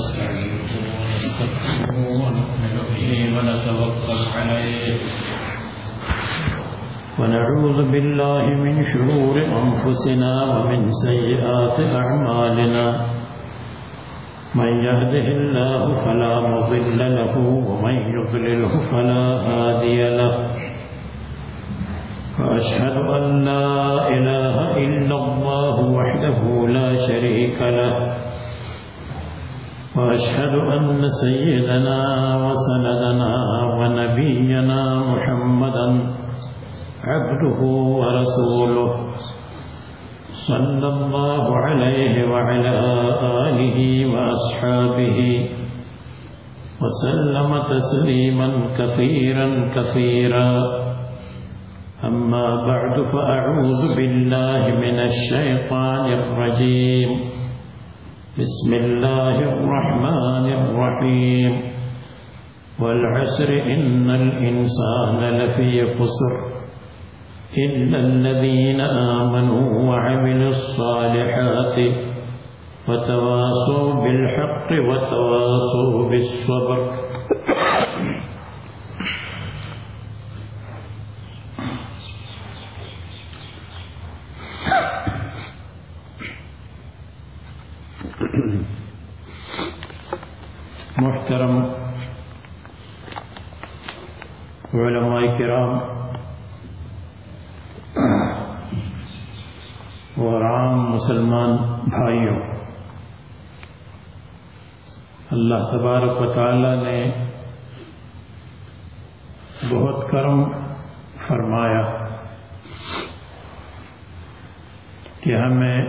ونستعينه ونستغفره ونؤمن به ونتوكل عليه ونعوذ بالله من شرور أنفسنا ومن سيئات أعمالنا. من يهده الله فلا مضل له ومن يضلله فلا هادي له. وأشهد أن لا إله إلا الله وحده لا شريك له. وأشهد أن سيدنا وسندنا ونبينا محمدا عبده ورسوله صلى الله عليه وعلى آله وأصحابه وسلم تسليما كثيرا كثيرا. أما بعد فأعوذ بالله من الشيطان الرجيم. بسم الله الرحمن الرحيم. والعسر إن الإنسان لفي خسر. إلا الذين آمنوا وعملوا الصالحات وتواصوا بالحق وتواصوا بالصبر. محترم، علماء کرام، اور عام مسلمان بھائیوں، اللہ تبارک و تعالی نے بہت کرم فرمایا کہ ہمیں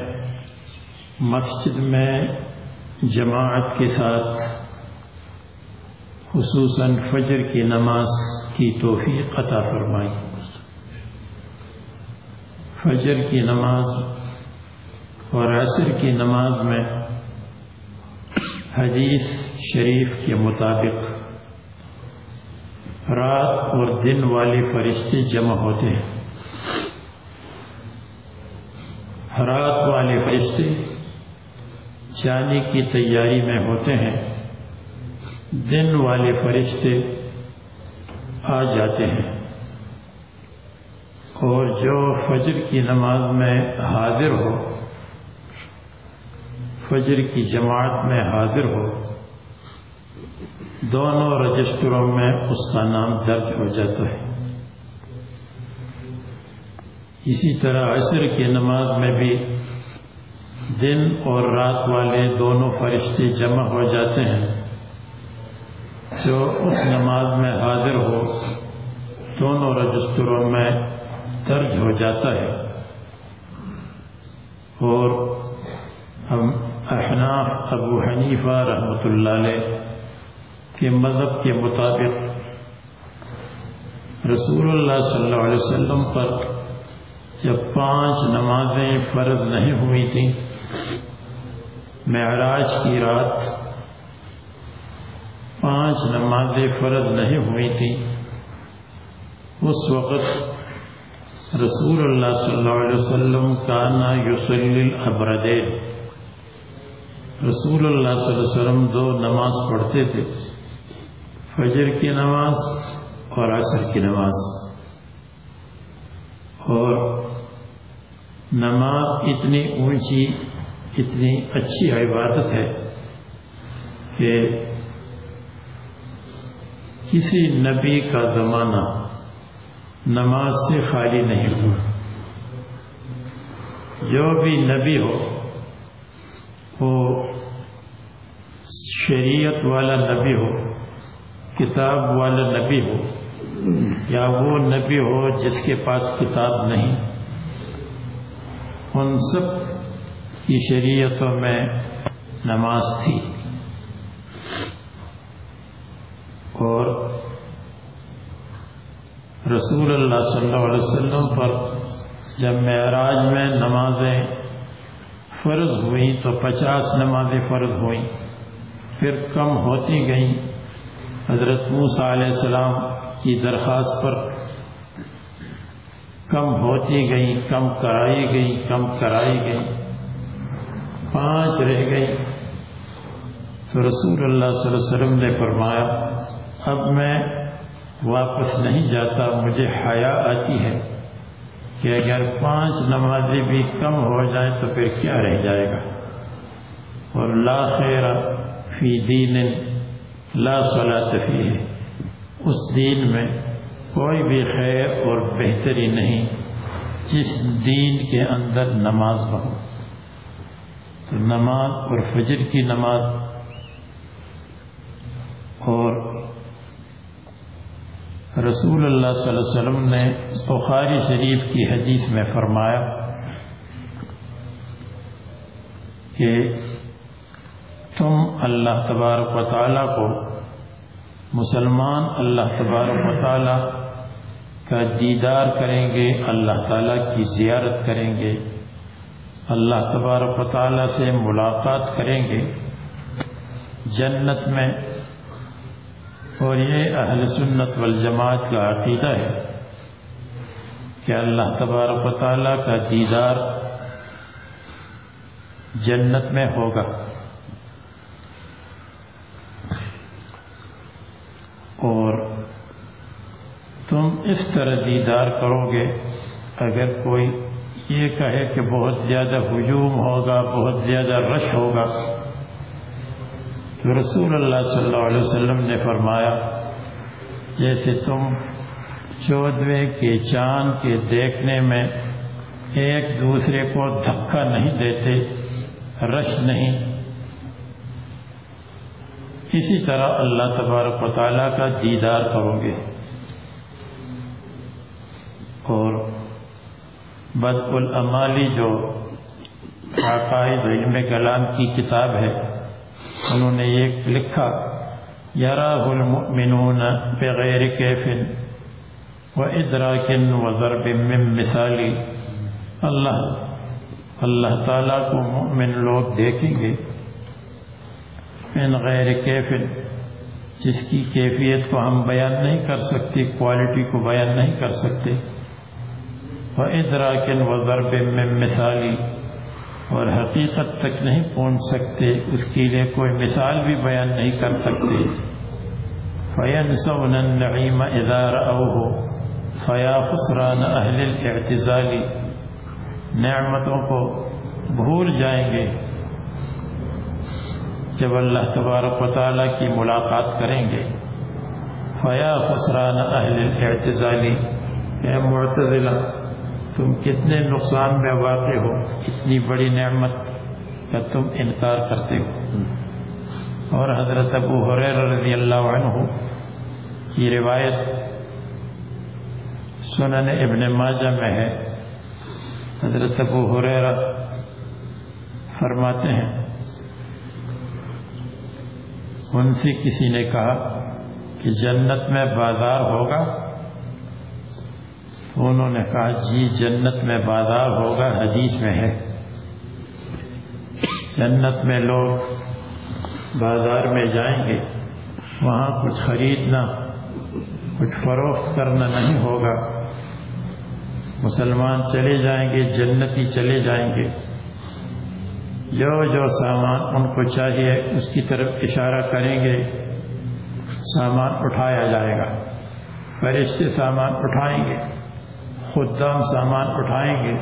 مسجد میں جماعت کے ساتھ خصوصاً فجر کی نماز کی توفیق عطا فرمائی۔ فجر کی نماز اور عصر کی نماز میں حدیث شریف کے مطابق رات اور دن والے فرشتے جمع ہوتے ہیں۔ رات والے فرشتے جانے کی تیاری میں ہوتے ہیں۔ دن والے فرشتے آ جاتے ہیں۔ اور جو فجر کی نماز میں حاضر ہو، فجر کی جماعت میں حاضر ہو، دونوں رجسٹروں میں اس کا نام درج ہو جاتا ہے۔ اسی طرح عصر کی نماز میں بھی دن اور رات والے دونوں فرشتے جمع ہو جاتے ہیں۔ جو اس نماز میں حاضر ہو، دونوں رجسٹروں میں درج ہو جاتا ہے۔ اور ہم احناف ابو حنیفہ رحمۃ اللہ علیہ کے مذہب کے مطابق رسول اللہ صلی اللہ علیہ وسلم پر جب پانچ نمازیں فرض نہیں ہوئی تھیں، معراج کی رات پانچ نمازیں فرض نہیں ہوئی تھیں اس وقت رسول اللہ صلی اللہ علیہ وسلم کا نا یوسل البردین رسول اللہ صلی اللہ علیہ وسلم دو نماز پڑھتے تھے۔ فجر کی نماز اور عصر کی نماز۔ اور نماز اتنی اونچی، اتنی اچھی عبادت ہے کہ کسی نبی کا زمانہ نماز سے خالی نہیں ہوا۔ جو بھی نبی ہو، وہ شریعت والا نبی ہو، کتاب والا نبی ہو، یا وہ نبی ہو جس کے پاس کتاب نہیں، ان سب کی شریعتوں میں نماز تھی۔ اور رسول اللہ صلی اللہ علیہ وسلم پر جب معراج میں نمازیں فرض ہوئیں تو پچاس نمازیں فرض ہوئیں، پھر کم ہوتی گئیں۔ حضرت موسیٰ علیہ السلام کی درخواست پر کم ہوتی گئی کم کرائی گئی کم کرائی گئی پانچ رہ گئی تو رسول اللہ صلی اللہ علیہ وسلم نے فرمایا، اب میں واپس نہیں جاتا، مجھے حیا آتی ہے کہ اگر پانچ نمازیں بھی کم ہو جائیں تو پھر کیا رہ جائے گا؟ اور لا خیر فی دین، لا صلاۃ فی۔ ہے اس دین میں کوئی بھی خیر اور بہتری نہیں، جس دین کے اندر نماز ہو۔ تو نماز اور فجر کی نماز اور رسول اللہ صلی اللہ علیہ وسلم نے بخاری شریف کی حدیث میں فرمایا کہ تم اللہ تبارک و تعالیٰ کو مسلمان اللہ تبارک و تعالیٰ کا دیدار کریں گے، اللہ تعالیٰ کی زیارت کریں گے، اللہ تبارک و تعالیٰ سے ملاقات کریں گے، جنت میں اور یہ اہل سنت والجماعت کا عقیدہ ہے کہ اللہ تبارک و تعالیٰ کا دیدار جنت میں ہوگا۔ اور تم اس طرح دیدار کرو گے، اگر کوئی یہ کہے کہ بہت زیادہ ہجوم ہوگا، بہت زیادہ رش ہوگا تو رسول اللہ صلی اللہ علیہ وسلم نے فرمایا، جیسے تم چودوے کے چاند کے دیکھنے میں ایک دوسرے کو دھکا نہیں دیتے، رش نہیں۔ اسی طرح اللہ تبارک و تعالیٰ کا دیدار کرو گے۔ اور بد العمالی جو عقائد علم کلام کی کتاب ہے انہوں نے یہ لکھا یراہ المؤمنون بغیر کیفن و ادراکن و ضرب من مثالی. اللہ اللہ تعالیٰ کو مؤمن لوگ دیکھیں گے۔ ان غیر کیفن جس کی کیفیت کو ہم بیان نہیں کر سکتے کوالٹی کو بیان نہیں کر سکتے۔ وہ ادراکن و ضرب میں مثالی۔ اور حقیقت تک نہیں پہنچ سکتے، اس کے لیے کوئی مثال بھی بیان نہیں کر سکتے۔ فین سون نعیم ادار او ہو فیا خسران اہل اعتزالی نعمتوں کو بھول جائیں گے۔ جب اللہ تبارک و تعالیٰ کی ملاقات کریں گے۔ فیا خسران اہل اعتزالی اے معتدلہ تم کتنے نقصان میں واقع ہو اتنی بڑی نعمت کا تم انکار کرتے ہو۔ اور حضرت ابو حریر رضی اللہ عنہ کی روایت سنن ابن ماجہ میں ہے۔ حضرت ابو حریر فرماتے ہیں، ان سے کسی نے کہا کہ جنت میں بازار ہوگا انہوں نے کہا جی جنت میں بازار ہوگا، حدیث میں ہے۔ جنت میں لوگ بازار میں جائیں گے، وہاں کچھ خریدنا، کچھ فروخت کرنا نہیں ہوگا۔ مسلمان چلے جائیں گے، جنتی چلے جائیں گے۔ جو جو سامان ان کو چاہیے، اس کی طرف اشارہ کریں گے، سامان اٹھایا جائے گا۔ فرشتے سامان اٹھائیں گے۔ خدام سامان اٹھائیں گے،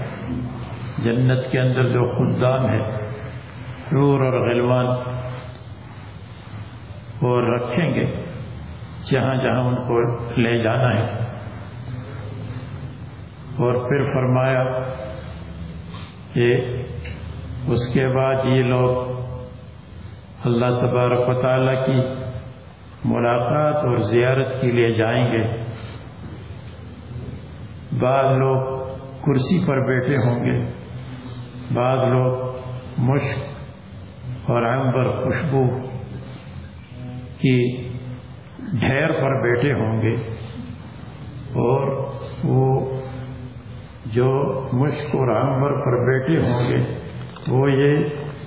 جنت کے اندر جو خدام ہے رور اور غلوان وہ رکھیں گے، جہاں جہاں ان کو لے جانا ہے۔ اور پھر فرمایا کہ اس کے بعد یہ لوگ اللہ تبارک و تعالیٰ کی ملاقات اور زیارت کے لیے جائیں گے۔ بعض لوگ کرسی پر بیٹھے ہوں گے۔ بعض لوگ مشک اور عنبر خوشبو کی ڈھیر پر بیٹھے ہوں گے۔ اور وہ جو مشک اور عنبر پر بیٹھے ہوں گے، وہ یہ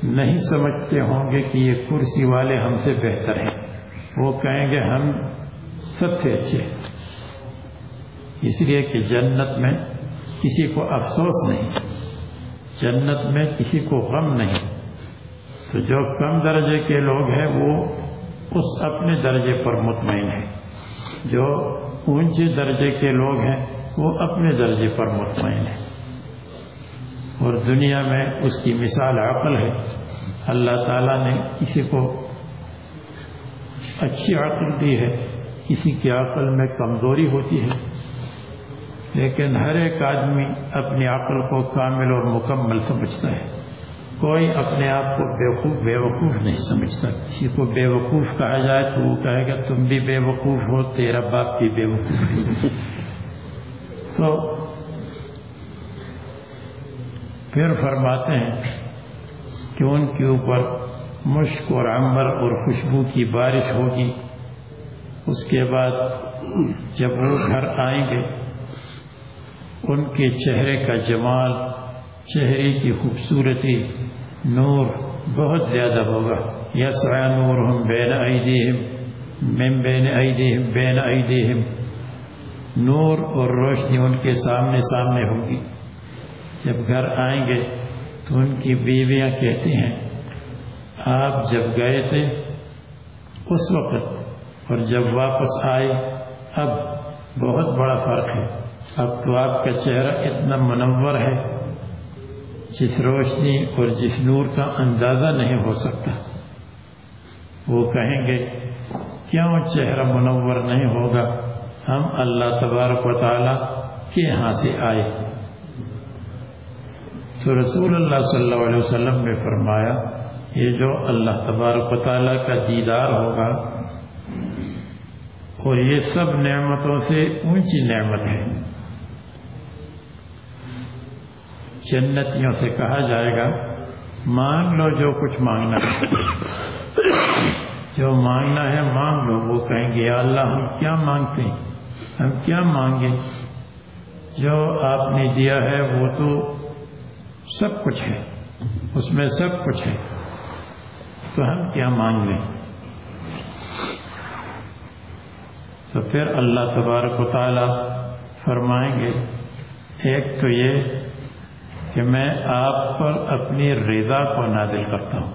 نہیں سمجھتے ہوں گے کہ یہ کرسی والے ہم سے بہتر ہیں۔ وہ کہیں گے، ہم سب سے اچھے ہیں۔ اس لیے کہ جنت میں کسی کو افسوس نہیں، جنت میں کسی کو غم نہیں۔ تو جو کم درجے کے لوگ ہیں، وہ اس اپنے درجے پر مطمئن ہیں۔ جو اونچے درجے کے لوگ ہیں، وہ اپنے درجے پر مطمئن ہیں۔ اور دنیا میں اس کی مثال عقل ہے۔ اللہ تعالیٰ نے کسی کو اچھی عقل دی ہے، کسی کی عقل میں کمزوری ہوتی ہے۔ لیکن ہر ایک آدمی اپنی عقل کو کامل اور مکمل سمجھتا ہے۔ کوئی اپنے آپ کو بیوقوف بے وقوف نہیں سمجھتا۔ کسی کو بے وقوف کہا جائے تو وہ کہے گا، تم بھی بے وقوف ہو، تیرا باپ بھی بے وقوف تو پھر فرماتے ہیں کہ ان کے اوپر مشک اور عمبر اور خوشبو کی بارش ہوگی۔ اس کے بعد جب وہ گھر آئیں گے ان کے چہرے کا جمال، چہرے کی خوبصورتی نور بہت زیادہ ہوگا۔ یس نور ہم بین عیدیم مم بین عیدیم بین عیدیم نور اور روشنی ان کے سامنے سامنے ہوگی۔ جب گھر آئیں گے تو ان کی بیویاں کہتی ہیں، آپ جب گئے تھے اس وقت اور جب واپس آئے، اب بہت بڑا فرق ہے۔ اب تو آپ کا چہرہ اتنا منور ہے جس روشنی اور جس نور کا اندازہ نہیں ہو سکتا۔ وہ کہیں گے، کیوں چہرہ منور نہیں ہوگا؟ ہم اللہ تبارک و تعالی کے یہاں سے آئے۔ تو رسول اللہ صلی اللہ علیہ وسلم نے فرمایا، یہ جو اللہ تبارک و تعالی کا دیدار ہوگا، اور یہ سب نعمتوں سے اونچی نعمت ہے۔ جنتیوں سے کہا جائے گا، مانگ لو جو کچھ مانگنا ہے۔ جو مانگنا ہے مانگ لو، وہ کہیں گے، یا اللہ، ہم کیا مانگتے ہیں؟ ہم کیا مانگے جو آپ نے دیا ہے، وہ تو سب کچھ ہے۔ اس میں سب کچھ ہے۔ تو ہم کیا مانگ لیں؟ تو پھر اللہ تبارک و تعالی فرمائیں گے، ایک تو یہ کہ میں آپ پر اپنی رضا کو نازل کرتا ہوں۔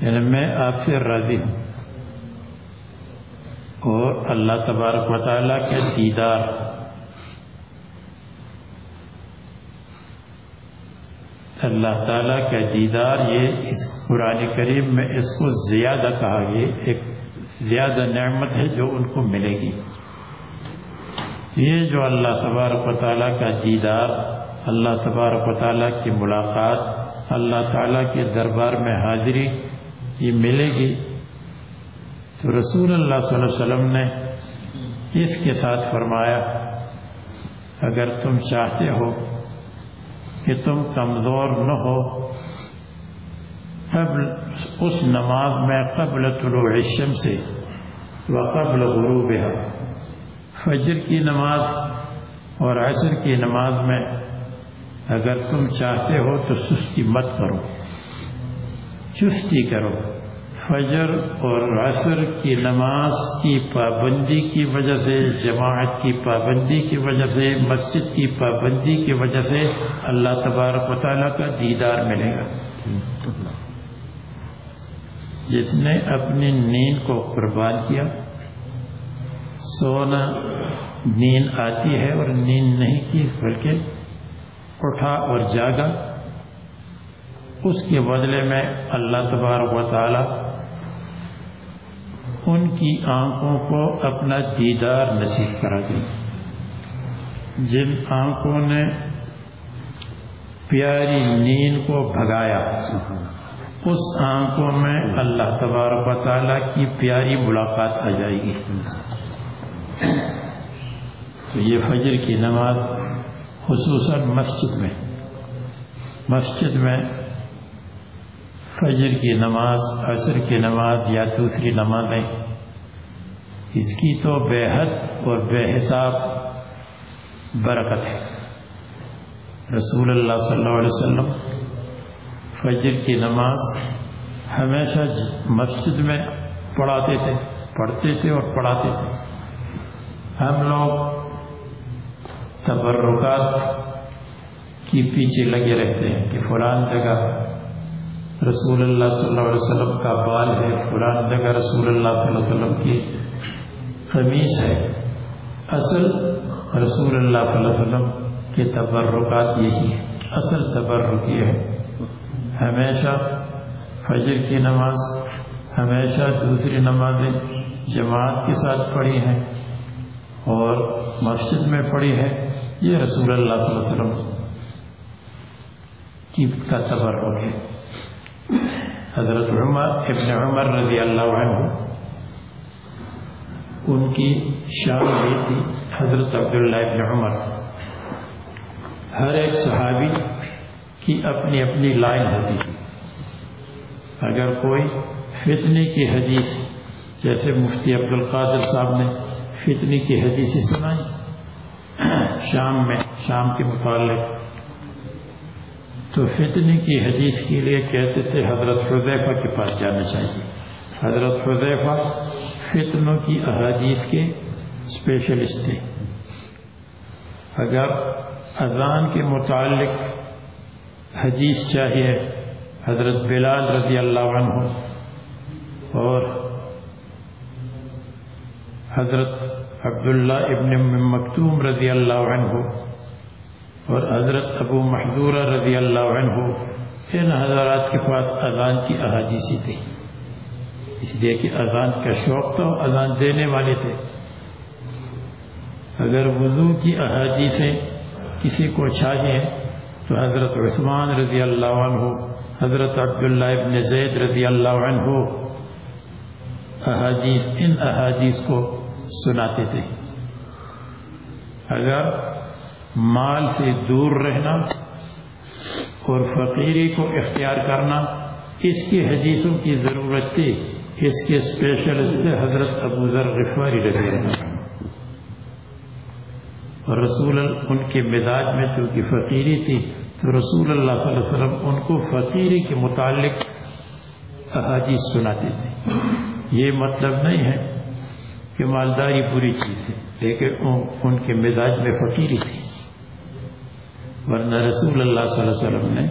یعنی میں آپ سے راضی ہوں۔ اور اللہ تبارک و تعالیٰ کے دیدار۔ اللہ تعالیٰ کا دیدار یہ اس قرآن کریم میں اس کو زیادہ کہا گیا ایک زیادہ نعمت ہے جو ان کو ملے گی۔ یہ جو اللہ تبارک و تعالیٰ کا دیدار اللہ تبارک و تعالیٰ کی ملاقات، اللہ تعالیٰ کے دربار میں حاضری، یہ ملے گی۔ تو رسول اللہ صلی اللہ علیہ وسلم نے اس کے ساتھ فرمایا، اگر تم چاہتے ہو کہ تم کمزور نہ ہو، قبل اس نماز میں قبل طلوع الشم سے و قبل غروب فجر کی نماز اور عصر کی نماز میں اگر تم چاہتے ہو تو سستی مت کرو۔ چستی کرو۔ فجر اور عصر کی نماز کی پابندی کی وجہ سے، جماعت کی پابندی کی وجہ سے، مسجد کی پابندی کی وجہ سے اللہ تبارک و تعالیٰ کا دیدار ملے گا۔ جس نے اپنی نیند کو قربان کیا، سونا، نیند آتی ہے اور نیند نہیں کی، بلکہ اٹھا اور جاگا۔ اس کے بدلے میں اللہ تبارک و تعالی ان کی آنکھوں کو اپنا دیدار نصیب کرا دی۔ جن آنکھوں نے پیاری نیند کو بھگایا، اس آنکھوں میں اللہ تبارک و تعالیٰ کی پیاری ملاقات آ جائے گی۔ تو یہ فجر کی نماز خصوصاً مسجد میں۔ مسجد میں فجر کی نماز، عصر کی نماز یا دوسری نمازیں۔ اس کی تو بے حد اور بے حساب برکت ہے۔ رسول اللہ صلی اللہ علیہ وسلم فجر کی نماز ہمیشہ مسجد میں پڑھاتے تھے، پڑھتے تھے اور پڑھاتے تھے۔ ہم لوگ تبرکات کی پیچھے لگے رہتے ہیں کہ فلان جگہ رسول اللہ صلی اللہ علیہ وسلم کا بال ہے، فلان جگہ رسول اللہ صلی اللہ علیہ وسلم کی قمیص ہے۔ اصل رسول اللہ صلی اللہ علیہ وسلم کے تبرکات یہی ہے اصل تبرک یہ ہے۔ ہمیشہ فجر کی نماز، ہمیشہ دوسری نمازیں جماعت کے ساتھ پڑھی ہیں اور مسجد میں پڑھی ہے۔ یہ رسول اللہ صلی اللہ علیہ وسلم کی کا تبرک ہے حضرت عمر ابن عمر رضی اللہ عنہ، ان کی شان یہ تھی، حضرت عبداللہ ابن عمر۔ ہر ایک صحابی کی اپنی اپنی لائن ہوتی تھی۔ اگر کوئی فتنی کی حدیث، جیسے مفتی عبد القادر صاحب نے فتنی کی حدیث سنائی شام میں، شام کے متعلق۔ تو فتنی کی حدیث کے لیے کہتے تھے، حضرت حضیفہ کے پاس جانا چاہیے۔ حضرت حضیفہ فتنوں کی احادیث کے اسپیشلسٹ تھے۔ اگر اذان کے متعلق حدیث چاہیے حضرت بلال رضی اللہ عنہ اور حضرت عبداللہ ابن مکتوم رضی اللہ عنہ اور حضرت ابو محدورہ رضی اللہ عنہ، ان حضرات کے پاس اذان کی احادیثی تھی اس لیے کہ اذان کا شوق تو اذان دینے والے تھے۔ اگر وضو کی احادیثیں کسی کو چاہیے تو حضرت عثمان رضی اللہ عنہ، حضرت عبداللہ ابن زید رضی اللہ عنہ، احادیث، ان احادیث کو سناتے تھے۔ اگر مال سے دور رہنا اور فقیری کو اختیار کرنا اس کی حدیثوں کی ضرورت تھی، اس کے اسپیشلسٹ حضرت ابو ذر غفاری رضی اللہ اور رسول ان کے مزاج میں چونکہ فقیری تھی، تو رسول اللہ صلی اللہ علیہ وسلم ان کو فقیری کے متعلق احادیث سناتے تھے۔ یہ مطلب نہیں ہے کہ مالداری بری چیز ہے، لیکن ان کے مزاج میں فقیری تھی۔ ورنہ رسول اللہ صلی اللہ علیہ وسلم نے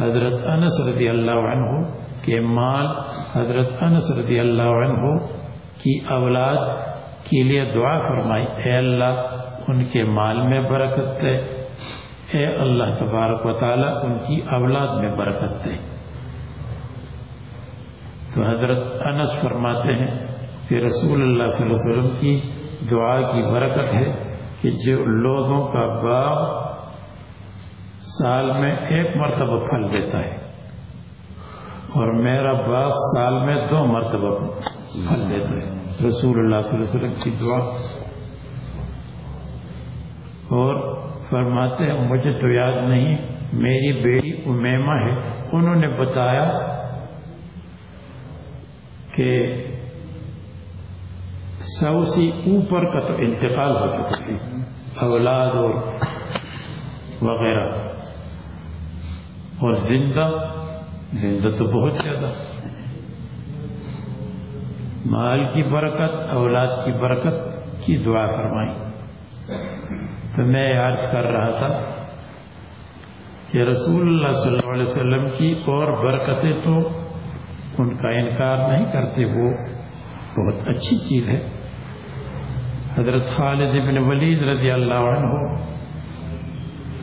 حضرت انس رضی اللہ عنہ کے مال، حضرت انس رضی اللہ عنہ کی اولاد کے لیے دعا فرمائی۔ اے اللہ، ان کے مال میں برکت دے۔ اے اللہ تبارک و تعالی، ان کی اولاد میں برکت دے۔ تو حضرت انس فرماتے ہیں کہ رسول اللہ صلی اللہ علیہ وسلم کی دعا کی برکت ہے کہ جو لوگوں کا باغ سال میں ایک مرتبہ پھل دیتا ہے اور میرا باغ سال میں دو مرتبہ پھل دیتا ہے۔ رسول اللہ صلی اللہ علیہ وسلم کی دعا۔ اور فرماتے ہیں، مجھے تو یاد نہیں، میری بیٹی امیمہ ہے۔ انہوں نے بتایا کہ سو سی اوپر کا تو انتقال ہو چکا تھی اولاد اور وغیرہ۔ اور زندہ زندہ تو بہت زیادہ۔ مال کی برکت، اولاد کی برکت کی دعا فرمائی۔ تو میں عرض کر رہا تھا کہ رسول اللہ صلی اللہ علیہ وسلم کی اور برکتیں تو ان کا انکار نہیں کرتے، وہ بہت اچھی چیز ہے۔ حضرت خالد بن ولید رضی اللہ عنہ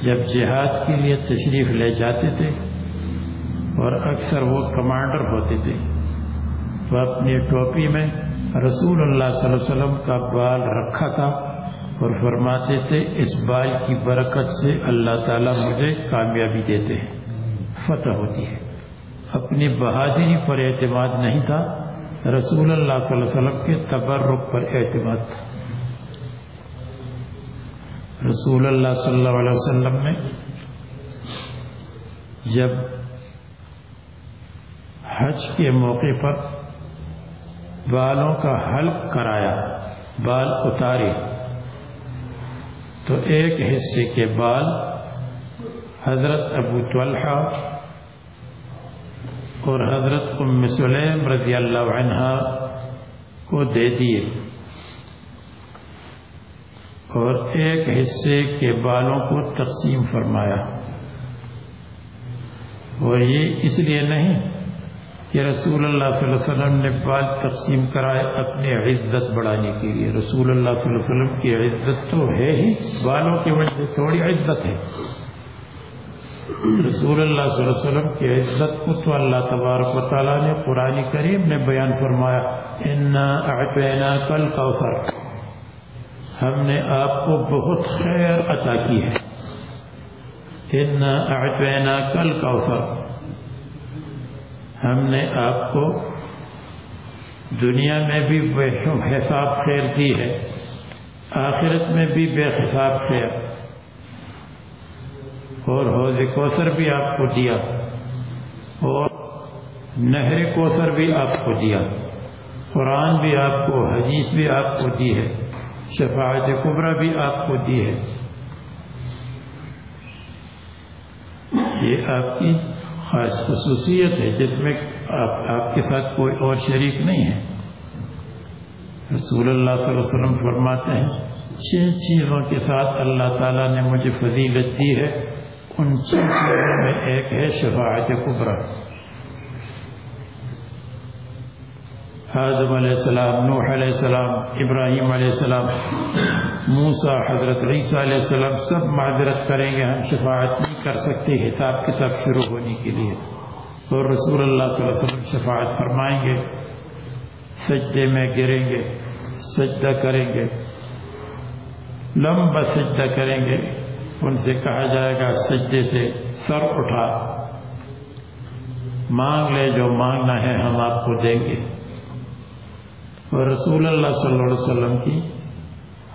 جب جہاد کے لیے تشریف لے جاتے تھے اور اکثر وہ کمانڈر ہوتے تھے تو اپنی ٹوپی میں رسول اللہ صلی اللہ علیہ وسلم کا بال رکھا تھا اور فرماتے تھے، اس بال کی برکت سے اللہ تعالیٰ مجھے کامیابی دیتے ہیں، فتح ہوتی ہے۔ اپنی بہادری پر اعتماد نہیں تھا، رسول اللہ صلی اللہ علیہ وسلم کے تبرک پر اعتماد تھا۔ رسول اللہ صلی اللہ علیہ وسلم نے جب حج کے موقع پر بالوں کا حلق کرایا، بال اتارے تو ایک حصے کے بعد حضرت ابو طلحہ اور حضرت ام سلیم رضی اللہ عنہ کو دے دیے۔ اور ایک حصے کے بالوں کو تقسیم فرمایا۔ اور یہ اس لیے نہیں کہ رسول اللہ صلی اللہ علیہ وسلم نے بال تقسیم کرائے اپنی عزت بڑھانے کے لیے۔ رسول اللہ صلی اللہ علیہ وسلم کی عزت تو ہے ہی، بالوں کی وجہ سے تھوڑی عزت ہے۔ رسول اللہ صلی اللہ علیہ وسلم کی عزت کو تو اللہ تبارک و تعالیٰ نے قرآن کریم نے بیان فرمایا۔ اعطینا کل کوثر ہم نے آپ کو بہت خیر عطا کی ہے۔ اعطینا کل کوثر۔ ہم نے آپ کو دنیا میں بھی بے حساب خیر دی ہے، آخرت میں بھی بے حساب خیر۔ اور حوض کوثر بھی آپ کو دیا۔ اور نہر کوثر بھی آپ کو دیا۔ قرآن بھی آپ کو، حدیث بھی آپ کو دی ہے۔ شفاعت قبرہ بھی آپ کو دی ہے۔ یہ آپ کی خاص خصوصیت ہے، جس میں آپ آپ کے ساتھ کوئی اور شریک نہیں ہے۔ رسول اللہ صلی اللہ علیہ وسلم فرماتے ہیں، جن چیزوں کے ساتھ اللہ تعالیٰ نے مجھے فضیلت دی ہے، ان چین چیزوں میں ایک ہے شفاعت قبرا آدم علیہ السلام، نوح علیہ السلام، ابراہیم علیہ السلام موسا حضرت عیسیٰ علیہ السلام سب معذرت کریں گے، ہم شفاعت نہیں کر سکتے، حساب کتاب شروع ہونے کے لیے۔ اور رسول اللہ صلی اللہ علیہ وسلم شفاعت فرمائیں گے، سجدے میں گریں گے، سجدہ کریں گے، لمبا سجدہ کریں گے۔ ان سے کہا جائے گا، سجدے سے سر اٹھا، مانگ لے جو مانگنا ہے ہم آپ کو دیں گے۔ اور رسول اللہ صلی اللہ علیہ وسلم کی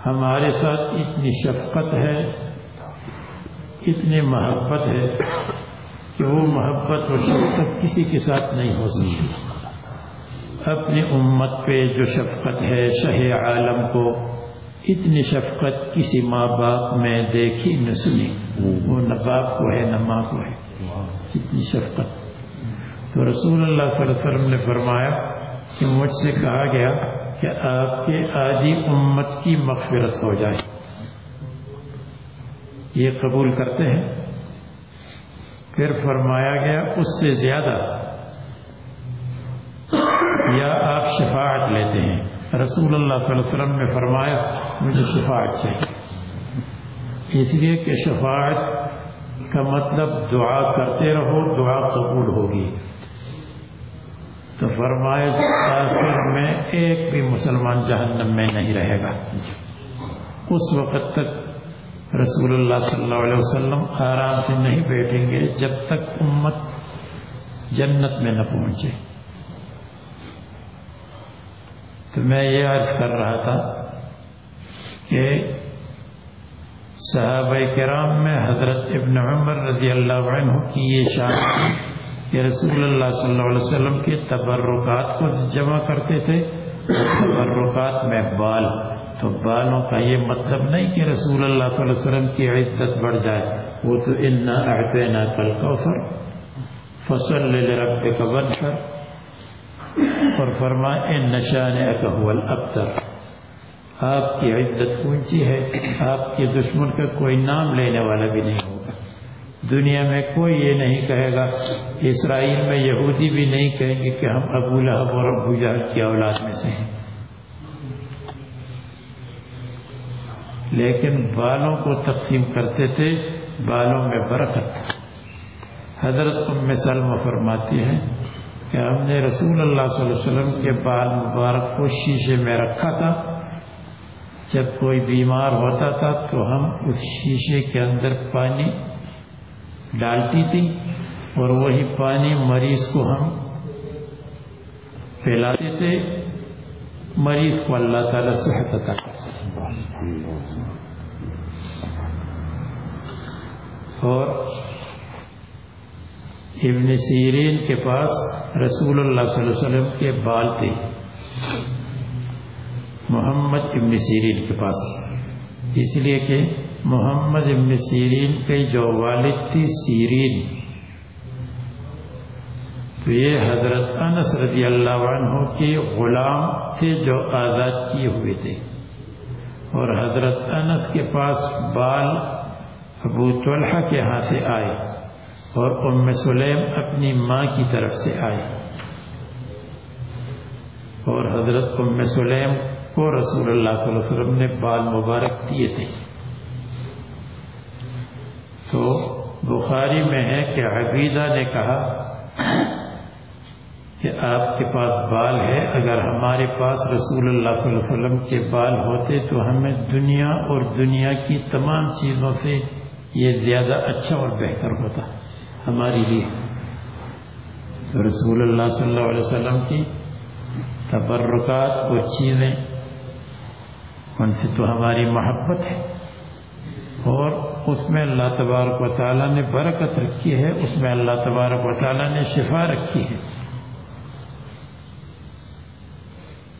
ہمارے ساتھ اتنی شفقت ہے، اتنی محبت ہے کہ وہ محبت اور شفقت کسی کے ساتھ نہیں ہو سکتی۔ اپنی امت پہ جو شفقت ہے شہ عالم کو اتنی شفقت کسی ماں باپ میں دیکھی نہ سنی۔ وہ نہ باپ کو ہے، نہ ماں کو ہے۔ اتنی شفقت۔ تو رسول اللہ صلی اللہ علیہ وسلم نے فرمایا کہ مجھ سے کہا گیا کہ آپ کے آدھی امت کی مغفرت ہو جائے۔ یہ قبول کرتے ہیں۔ پھر فرمایا گیا اس سے زیادہ یا آپ شفاعت لیتے ہیں۔ رسول اللہ صلی اللہ علیہ وسلم نے فرمایا، مجھے شفاعت چاہیے۔ اس لیے کہ شفاعت کا مطلب دعا کرتے رہو، دعا قبول ہوگی۔ تو فرمائے آخر میں ایک بھی مسلمان جہنم میں نہیں رہے گا۔ اس وقت تک رسول اللہ صلی اللہ علیہ وسلم آرام سے نہیں بیٹھیں گے جب تک امت جنت میں نہ پہنچے۔ تو میں یہ عرض کر رہا تھا کہ صحابہ کرام میں حضرت ابن عمر رضی اللہ عنہ کی یہ شان کہ رسول اللہ صلی اللہ علیہ وسلم کے تبرکات کو جمع کرتے تھے، تبرکات میں بال۔ تو بالوں کا یہ مطلب نہیں کہ رسول اللہ صلی اللہ علیہ وسلم کی عزت بڑھ جائے۔ وہ تو ان اعطینا کل کوثر فصل لے رب کا ونشر اور فرما ان نشان اکہول ابتر آپ کی عزت اونچی ہے، آپ کے دشمن کا کوئی نام لینے والا بھی نہیں ہوگا۔ دنیا میں کوئی یہ نہیں کہے گا، اسرائیل میں یہودی بھی نہیں کہیں گے کہ ہم ابو لہب اور ابو جہل کی اولاد میں سے ہیں۔ لیکن بالوں کو تقسیم کرتے تھے، بالوں میں برکت۔ حضرت ام سلم فرماتی ہے کہ ہم نے رسول اللہ صلی اللہ علیہ وسلم کے بال مبارک کو شیشے میں رکھا تھا۔ جب کوئی بیمار ہوتا تھا تو ہم اس شیشے کے اندر پانی ڈالتی تھی اور وہی پانی مریض کو ہم پھیلاتے تھے، مریض کو اللہ تعالیٰ صحت عطا اور ابن سیرین کے پاس رسول اللہ صلی اللہ علیہ وسلم کے بال تھے۔ محمد ابن سیرین کے پاس۔ اس لیے کہ محمد ابن سیرین کے جو والد تھی، سیرین۔ تو یہ حضرت انس رضی اللہ عنہ کے غلام تھے جو آزاد کیے ہوئے تھے۔ اور حضرت انس کے پاس بال ابو طلحہ کے ہاں سے آئے اور ام سلیم اپنی ماں کی طرف سے آئے۔ اور حضرت ام سلیم کو رسول اللہ صلی اللہ علیہ وسلم نے بال مبارک دیے تھے۔ تو بخاری میں ہے کہ عبیدہ نے کہا کہ آپ کے پاس بال ہے، اگر ہمارے پاس رسول اللہ صلی اللہ علیہ وسلم کے بال ہوتے تو ہمیں دنیا اور دنیا کی تمام چیزوں سے یہ زیادہ اچھا اور بہتر ہوتا، ہماری لیے رسول اللہ صلی اللہ علیہ وسلم کی تبرکات اور چیزیں، ان سے تو ہماری محبت ہے۔ اور اس میں اللہ تبارک و تعالیٰ نے برکت رکھی ہے، اس میں اللہ تبارک و تعالیٰ نے شفا رکھی ہے۔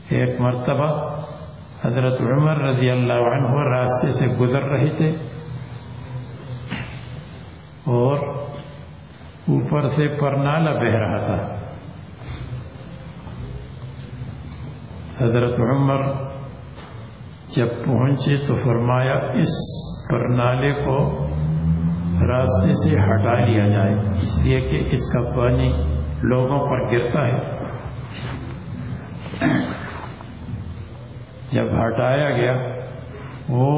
ایک مرتبہ حضرت عمر رضی اللہ عنہ راستے سے گزر رہے تھے اور اوپر سے پرنالا بہ رہا تھا۔ حضرت عمر جب پہنچے تو فرمایا، اس پرنالے کو راستے سے ہٹا لیا جائے، اس لیے کہ اس کا پانی لوگوں پر گرتا ہے۔ جب ہٹایا گیا، وہ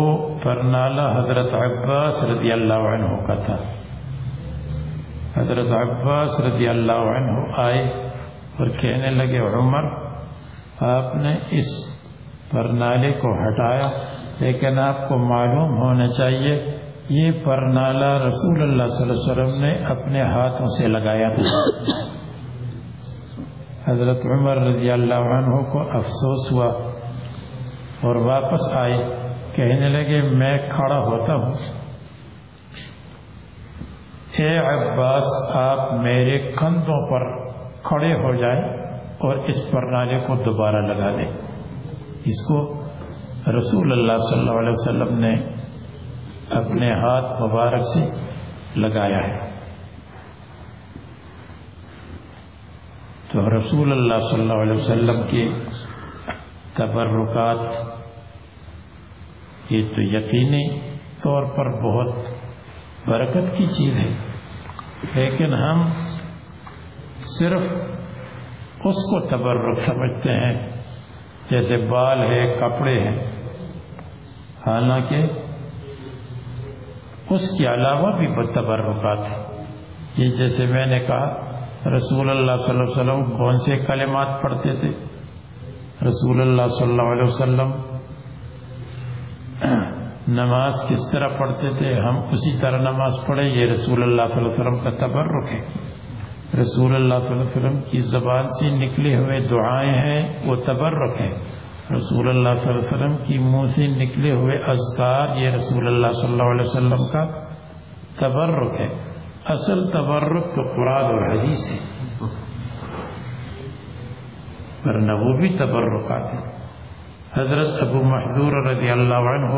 پرنالہ حضرت عباس رضی اللہ عنہ کا تھا۔ حضرت عباس رضی اللہ عنہ آئے اور کہنے لگے، عمر، آپ نے اس پرنالے کو ہٹایا لیکن آپ کو معلوم ہونا چاہیے، یہ پرنالہ رسول اللہ صلی اللہ علیہ وسلم نے اپنے ہاتھوں سے لگایا تھا۔ حضرت عمر رضی اللہ عنہ کو افسوس ہوا اور واپس آئے، کہنے لگے، میں کھڑا ہوتا ہوں۔ اے عباس، آپ میرے کندھوں پر کھڑے ہو جائیں اور اس پرنالے کو دوبارہ لگا دیں۔ اس کو رسول اللہ صلی اللہ علیہ وسلم نے اپنے ہاتھ مبارک سے لگایا ہے۔ تو رسول اللہ صلی اللہ علیہ وسلم کے تبرکات، یہ تو یقینی طور پر بہت برکت کی چیز ہے۔ لیکن ہم صرف اس کو تبرک سمجھتے ہیں جیسے بال ہے، کپڑے ہیں۔ حالانکہ اس کے علاوہ بھی تبرکات ہیں۔ یہ جیسے میں نے کہا، رسول اللہ صلی اللہ علیہ وسلم کون سے کلمات پڑھتے تھے؟ رسول اللہ صلی اللہ علیہ وسلم نماز کس طرح پڑھتے تھے؟ ہم اسی طرح نماز پڑھیں، یہ رسول اللہ صلی اللہ علیہ وسلم کا تبرک ہے۔ رسول اللہ صلی اللہ علیہ وسلم کی زبان سے نکلے ہوئے دعائیں ہیں، وہ تبرک ہے رسول اللہ صلی اللہ علیہ وسلم کی منہ سے نکلے ہوئے اذکار یہ رسول اللہ صلی اللہ علیہ وسلم کا تبرک ہے۔ اصل تبرک تو قرآن اور حدیث ہے۔ ورنہ وہ بھی تبرکات ہیں۔ حضرت ابو محضور رضی اللہ عنہ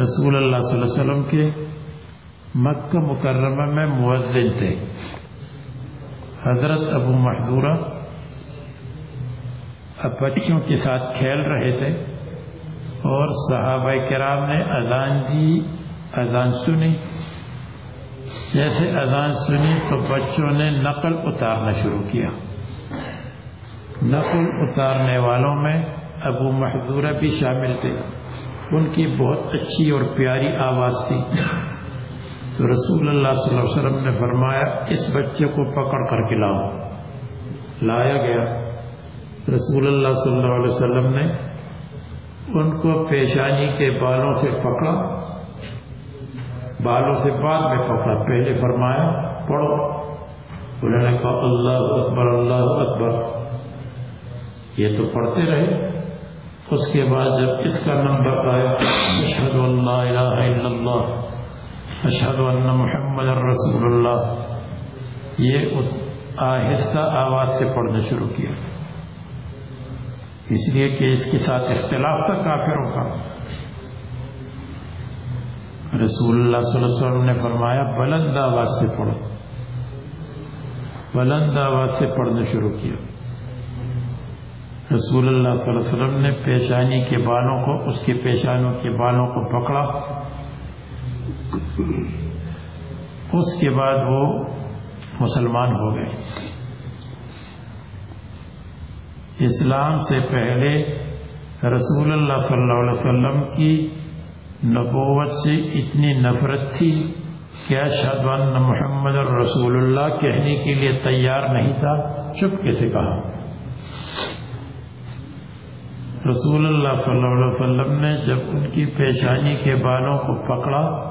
رسول اللہ صلی اللہ علیہ وسلم کے مکہ مکرمہ میں مؤذن تھے۔ حضرت ابو محضورہ بچوں کے ساتھ کھیل رہے تھے اور صحابہ کرام نے اذان دی، اذان سنی۔ جیسے اذان سنی تو بچوں نے نقل اتارنا شروع کیا۔ نقل اتارنے والوں میں ابو محضورہ بھی شامل تھے۔ ان کی بہت اچھی اور پیاری آواز تھی۔ تو رسول اللہ صلی اللہ علیہ وسلم نے فرمایا، اس بچے کو پکڑ کر کے لاؤ۔ لایا گیا۔ رسول اللہ صلی اللہ علیہ وسلم نے ان کو پیشانی کے بالوں سے پکڑا۔ بالوں سے بعد میں پکڑا۔ پہلے فرمایا، پڑھو۔ انہوں نے کہا، اللہ اکبر اللہ اکبر۔ یہ تو پڑھتے رہے۔ اس کے بعد جب اس کا نمبر آیا، اشہد اللہ الہ الا اللہ۔ اشہد ان محمد رسول اللہ یہ آہستہ آواز سے پڑھنا شروع کیا۔ اس لیے کہ اس کے ساتھ اختلاف تھا کافروں کا۔ رسول اللہ صلی اللہ علیہ وسلم نے فرمایا، بلند آواز سے پڑھو۔ بلند آواز سے پڑھنا شروع کیا۔ رسول اللہ صلی اللہ علیہ وسلم نے پیشانی کے بالوں کو، اس کے پیشانوں کے بالوں کو پکڑا۔ اس کے بعد وہ مسلمان ہو گئے۔ اسلام سے پہلے رسول اللہ صلی اللہ علیہ وسلم کی نبوت سے اتنی نفرت تھی کیا شادوان محمد رسول اللہ کہنے کے لیے تیار نہیں تھا، چپ کیسے کہا۔ رسول اللہ صلی اللہ علیہ وسلم نے جب ان کی پیشانی کے بالوں کو پکڑا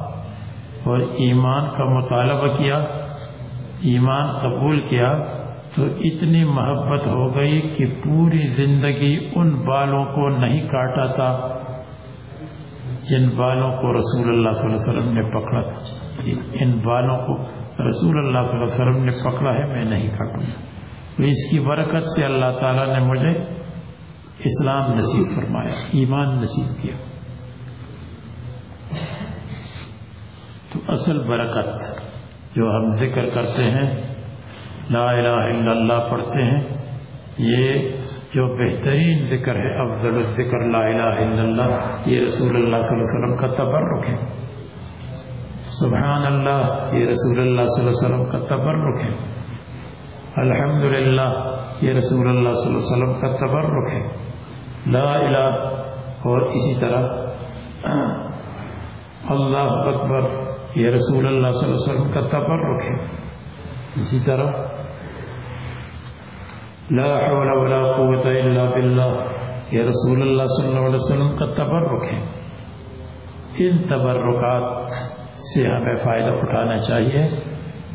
اور ایمان کا مطالبہ کیا، ایمان قبول کیا، تو اتنی محبت ہو گئی کہ پوری زندگی ان بالوں کو نہیں کاٹا تھا جن بالوں کو رسول اللہ صلی اللہ علیہ وسلم نے پکڑا تھا۔ ان بالوں کو رسول اللہ صلی اللہ علیہ وسلم نے پکڑا ہے، میں نہیں کاٹوں تو اس کی برکت سے اللہ تعالیٰ نے مجھے اسلام نصیب فرمایا، ایمان نصیب کیا۔ اصل برکت جو ہم ذکر کرتے ہیں، لا الہ الا اللہ پڑھتے ہیں، یہ جو بہترین ذکر ہے، افضل الذکر لا الہ الا اللہ، یہ رسول اللہ صلی اللہ علیہ وسلم کا تبرک ہے۔ سبحان اللہ، یہ رسول اللہ صلی اللہ علیہ وسلم کا تبرک ہے۔ الحمد یہ رسول اللہ صلی اللہ علیہ وسلم کا تبرک ہے۔ لا الہ اور اسی طرح۔ اللہ اکبر۔ یہ رسول اللہ صلی اللہ علیہ وسلم کا تبرک ہے۔ اسی طرح لا حول ولا قوت الا باللہ، یہ رسول اللہ صلی اللہ علیہ وسلم کا تبرک ہے۔ ان تبرکات سے ہمیں فائدہ اٹھانا چاہیے،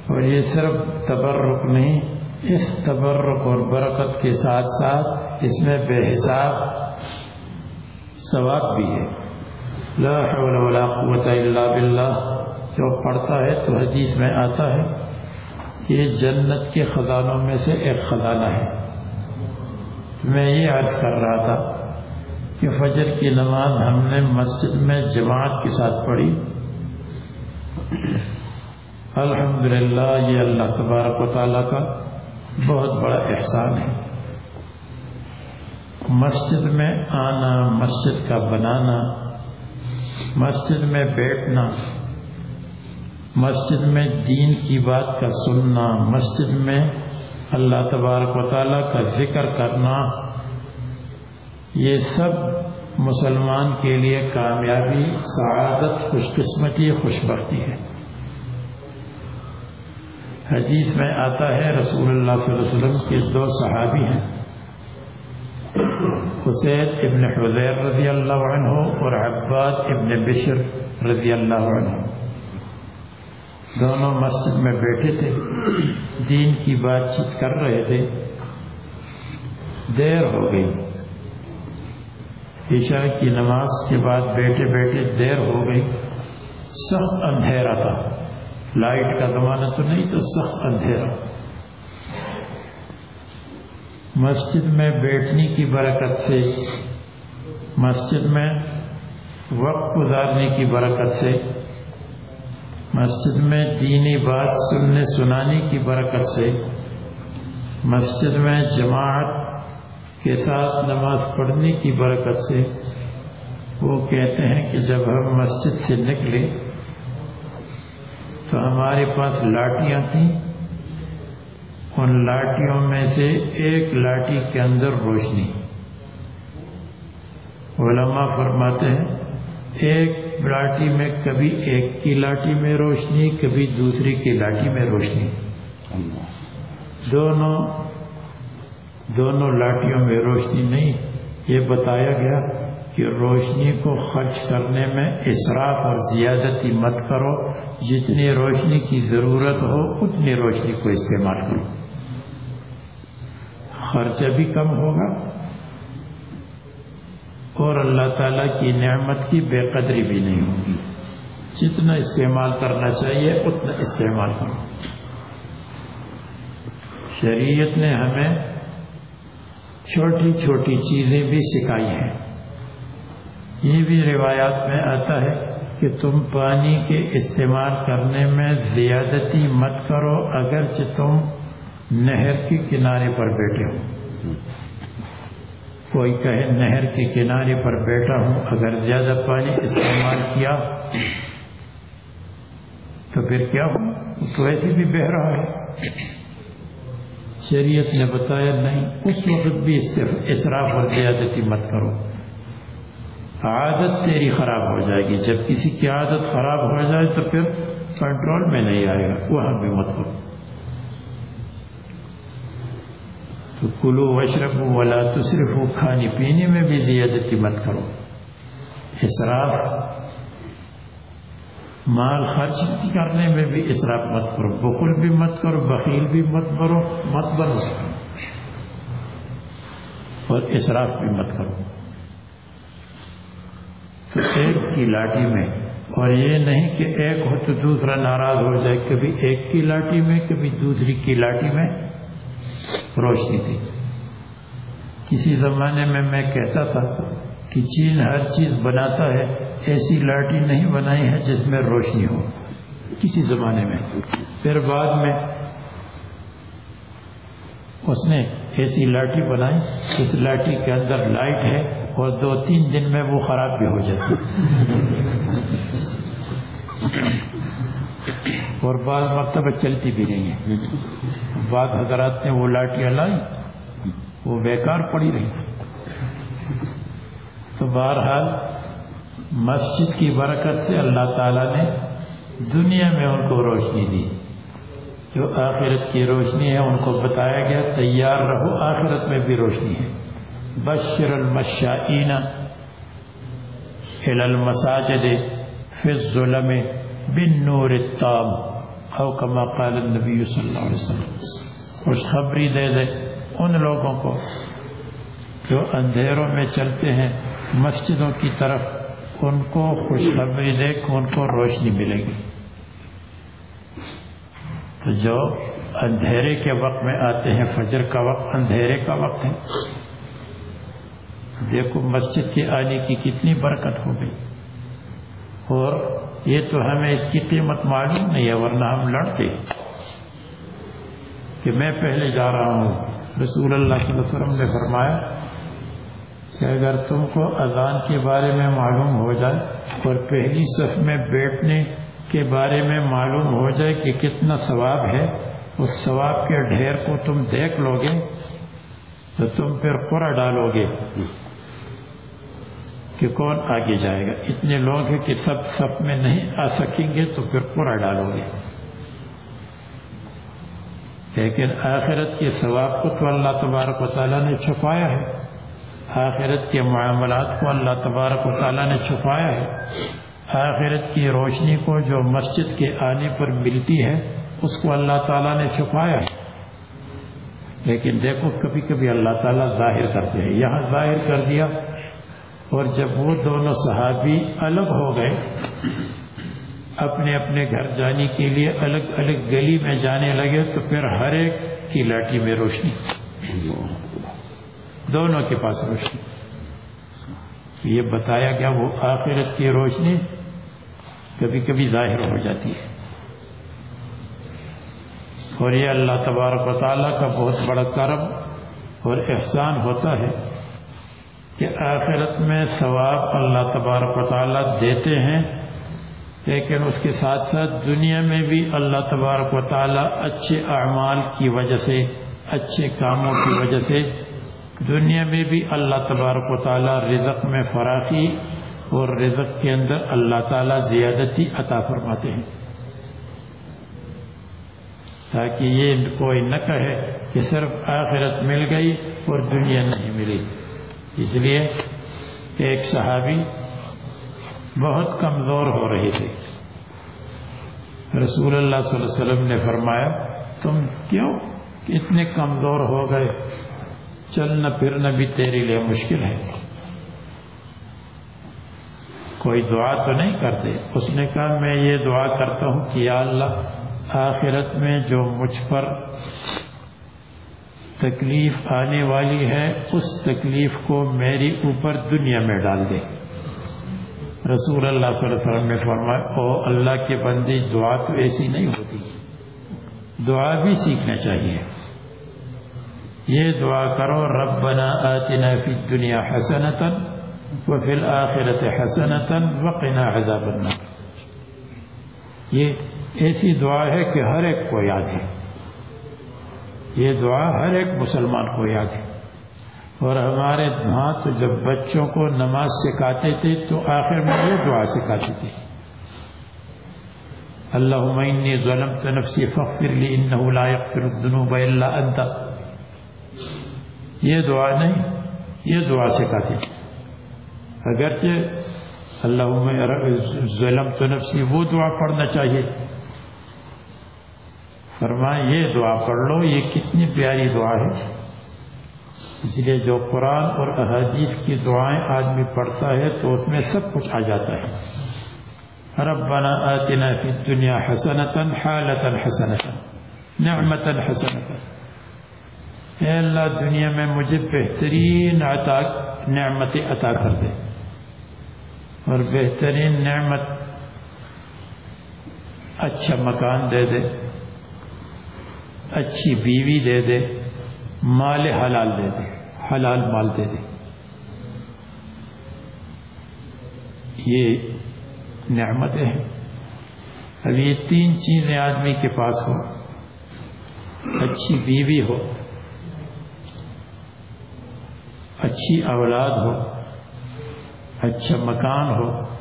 اور یہ صرف تبرک نہیں، اس تبرک اور برکت کے ساتھ ساتھ اس میں بے حساب ثواب بھی ہے۔ لا حول ولا قوت الا باللہ جو پڑھتا ہے تو حدیث میں آتا ہے کہ یہ جنت کے خزانوں میں سے ایک خزانہ ہے۔ میں یہ عرض کر رہا تھا کہ فجر کی نماز ہم نے مسجد میں جماعت کے ساتھ پڑھی۔ الحمد یہ اللہ تبارک و تعالیٰ کا بہت بڑا احسان ہے۔ مسجد میں آنا، مسجد کا بنانا، مسجد میں بیٹھنا مسجد میں دین کی بات کا سننا، مسجد میں اللہ تبارک و تعالیٰ کا ذکر کرنا، یہ سب مسلمان کے لیے کامیابی، سعادت، خوش قسمتی، خوش بختی ہے۔ حدیث میں آتا ہے، رسول اللہ صلی اللہ علیہ وسلم کے دو صحابی ہیں، حسین ابن حضیر رضی اللہ عنہ اور عباد ابن بشر رضی اللہ عنہ۔ دونوں مسجد میں بیٹھے تھے۔ دین کی بات چیت کر رہے تھے۔ دیر ہو گئی۔ عشاء کی نماز کے بعد بیٹھے بیٹھے دیر ہو گئی۔ سخت اندھیرا تھا۔ لائٹ کا زمانہ تو نہیں تو سخت اندھیرا۔ مسجد میں بیٹھنے کی برکت سے، مسجد میں وقت گزارنے کی برکت سے مسجد میں دینی بات سننے سنانے کی برکت سے مسجد میں جماعت کے ساتھ نماز پڑھنے کی برکت سے وہ کہتے ہیں کہ جب ہم مسجد سے نکلے تو ہمارے پاس لاٹیاں تھیں۔ ان لاٹیوں میں سے ایک لاٹھی کے اندر روشنی۔ علماء فرماتے ہیں، ایک لاٹھی میں کبھی ایک کی لاٹھی میں روشنی کبھی دوسری کی لاٹھی میں روشنی۔ دونوں دونوں لاٹھیوں میں روشنی نہیں۔ یہ بتایا گیا کہ روشنی کو خرچ کرنے میں اسراف اور زیادتی مت کرو۔ جتنی روشنی کی ضرورت ہو اتنی روشنی کو استعمال کرو۔ خرچہ بھی کم ہوگا۔ اور اللہ تعالیٰ کی نعمت کی بے قدری بھی نہیں ہوگی۔ جتنا استعمال کرنا چاہیے، اتنا استعمال کرو۔ شریعت نے ہمیں چھوٹی چھوٹی چیزیں بھی سکھائی ہیں۔ یہ بھی روایات میں آتا ہے کہ تم پانی کے استعمال کرنے میں زیادتی مت کرو، اگرچہ تم نہر کے کنارے پر بیٹھے ہو۔ کوئی کہے نہر کے کنارے پر بیٹھا ہوں، اگر زیادہ پانی استعمال کیا تو پھر کیا ہوں؟ تو ایسے بھی بہ رہا ہے۔ شریعت نے بتایا، نہیں، اس وقت بھی اسراف اور زیادتی مت کرو۔ عادت تیری خراب ہو جائے گی۔ جب کسی کی عادت خراب ہو جائے تو پھر کنٹرول میں نہیں آئے گا۔ وہاں بھی مت کرو۔ تو کلو وشرف ولا تصرف کھانے پینے میں بھی زیادتی مت کرو۔ اسراف، مال خرچ کرنے میں بھی اسراف مت کرو۔ بخل بھی مت کرو، بخیل بھی مت کرو، مت بنو۔ اور اسراف بھی مت کرو۔ تو ایک کی لاٹھی میں، اور یہ نہیں کہ ایک ہو تو دوسرا ناراض ہو جائے، کبھی ایک کی لاٹھی میں، کبھی دوسری کی لاٹھی میں۔ روشنی تھی۔ کسی زمانے میں میں کہتا تھا کہ چین ہر چیز بناتا ہے، ایسی لاٹھی نہیں بنائی ہے جس میں روشنی ہو۔ کسی زمانے میں۔ پھر بعد میں اس نے ایسی لاٹھی بنائی، اس لاٹھی کے اندر لائٹ ہے اور دو تین دن میں وہ خراب بھی ہو جاتی۔ اور بعض مرتبہ چلتی بھی نہیں ہے۔ بعض حضرات نے وہ لاٹیاں لائی، وہ بیکار پڑی رہی۔ تو بہرحال مسجد کی برکت سے اللہ تعالیٰ نے دنیا میں ان کو روشنی دی۔ جو آخرت کی روشنی ہے، ان کو بتایا گیا، تیار رہو، آخرت میں بھی روشنی ہے۔ بشر المشائین الى المساجد فی الظلم۔ بالنور التام، او کما قال النبی صلی اللہ علیہ وسلم۔ خوش خبری دے دے ان لوگوں کو جو اندھیروں میں چلتے ہیں، مسجدوں کی طرف، ان کو خوشخبری دے کہ ان کو روشنی ملے گی۔ تو جو اندھیرے کے وقت میں آتے ہیں، فجر کا وقت اندھیرے کا وقت ہے۔ دیکھو مسجد کے آنے کی کتنی برکت ہو گئی۔ اور یہ تو ہمیں اس کی قیمت معلوم نہیں ہے، ورنہ ہم لڑتے۔ کہ میں پہلے جا رہا ہوں۔ رسول اللہ صلی اللہ علیہ وسلم نے فرمایا کہ اگر تم کو اذان کے بارے میں معلوم ہو جائے اور پہلی صف میں بیٹھنے کے بارے میں معلوم ہو جائے کہ کتنا ثواب ہے، اس ثواب کے ڈھیر کو تم دیکھ لو گے تو تم پھر قرا ڈالو گے کہ کون آگے جائے گا؟ اتنے لوگ ہیں کہ سب سب میں نہیں آ سکیں گے تو پھر قرا ڈالو گے۔ لیکن آخرت کے ثواب کو تو اللہ تبارک و تعالیٰ نے چھپایا ہے۔ آخرت کے معاملات کو اللہ تبارک و تعالیٰ نے چھپایا ہے۔ آخرت کی روشنی کو جو مسجد کے آنے پر ملتی ہے، اس کو اللہ تعالیٰ نے چھپایا ہے۔ لیکن دیکھو، کبھی کبھی اللہ تعالیٰ ظاہر کرتے ہیں۔ یہاں ظاہر کر دیا اور جب وہ دونوں صحابی الگ ہو گئے، اپنے اپنے گھر جانے کے لیے الگ الگ گلی میں جانے لگے، تو پھر ہر ایک کی لاٹھی میں روشنی، دونوں کے پاس روشنی۔ یہ بتایا گیا وہ آخرت کی روشنی کبھی کبھی ظاہر ہو جاتی ہے۔ اور یہ اللہ تبارک و تعالیٰ کا بہت بڑا کرم اور احسان ہوتا ہے۔ کہ آخرت میں ثواب اللہ تبارک و تعالیٰ دیتے ہیں، لیکن اس کے ساتھ ساتھ دنیا میں بھی اللہ تبارک و تعالیٰ اچھے اعمال کی وجہ سے، اچھے کاموں کی وجہ سے دنیا میں بھی اللہ تبارک و تعالیٰ رزق میں فراخی اور رزق کے اندر اللہ تعالیٰ زیادتی عطا فرماتے ہیں۔ تاکہ یہ کوئی نہ کہے کہ صرف آخرت مل گئی اور دنیا نہیں ملی۔ اس لیے ایک صحابی بہت کمزور ہو رہی تھی۔ رسول اللہ صلی اللہ علیہ وسلم نے فرمایا، تم کیوں اتنے کمزور ہو گئے؟ چلنا پھرنا بھی تیرے لیے مشکل ہے۔ کوئی دعا تو نہیں کرتے۔ اس نے کہا، میں یہ دعا کرتا ہوں کہ یا اللہ، آخرت میں جو مجھ پر تکلیف آنے والی ہے، اس تکلیف کو میری اوپر دنیا میں ڈال دے۔ رسول اللہ صلی اللہ علیہ وسلم نے فرمایا، او اللہ کے بندی دعا تو ایسی نہیں ہوتی۔ دعا بھی سیکھنا چاہیے۔ یہ دعا کرو، ربنا آتنا فی الدنیا حسنتا وفی الآخرت حسنتا وقنا عذاب النار۔ یہ ایسی دعا ہے کہ ہر ایک کو یاد ہے۔ یہ دعا ہر ایک مسلمان کو یاد ہے۔ اور ہمارے ہاں تو جب بچوں کو نماز سکھاتے تھے تو آخر میں یہ دعا سکھاتے تھے۔ اللہم انی ظلمت نفسی فاغفر لی انہو لا یغفر الذنوب الا انت۔ یہ دعا نہیں، یہ دعا سکھاتے تھے۔ اگرچہ اللہم ظلمت نفسی وہ دعا پڑھنا چاہیے۔ فرمائیں یہ دعا پڑھ لو، یہ کتنی پیاری دعا ہے۔ اس لیے جو قرآن اور احادیث کی دعائیں آدمی پڑھتا ہے تو اس میں سب کچھ آ جاتا ہے۔ ربنا آتنا فی الدنیا حسنتا، حالتا حسنتا، نعمتا حسنتا۔ اے اللہ، دنیا میں مجھے بہترین عطا نعمت عطا کر دے۔ اور بہترین نعمت اچھا مکان دے دے۔ اچھی بیوی دے دے، مال حلال دے دے، حلال مال دے دے۔ یہ نعمتیں ہیں۔ اب یہ تین چیزیں آدمی کے پاس ہو اچھی بیوی ہو، اچھی اولاد ہو اچھا مکان ہو،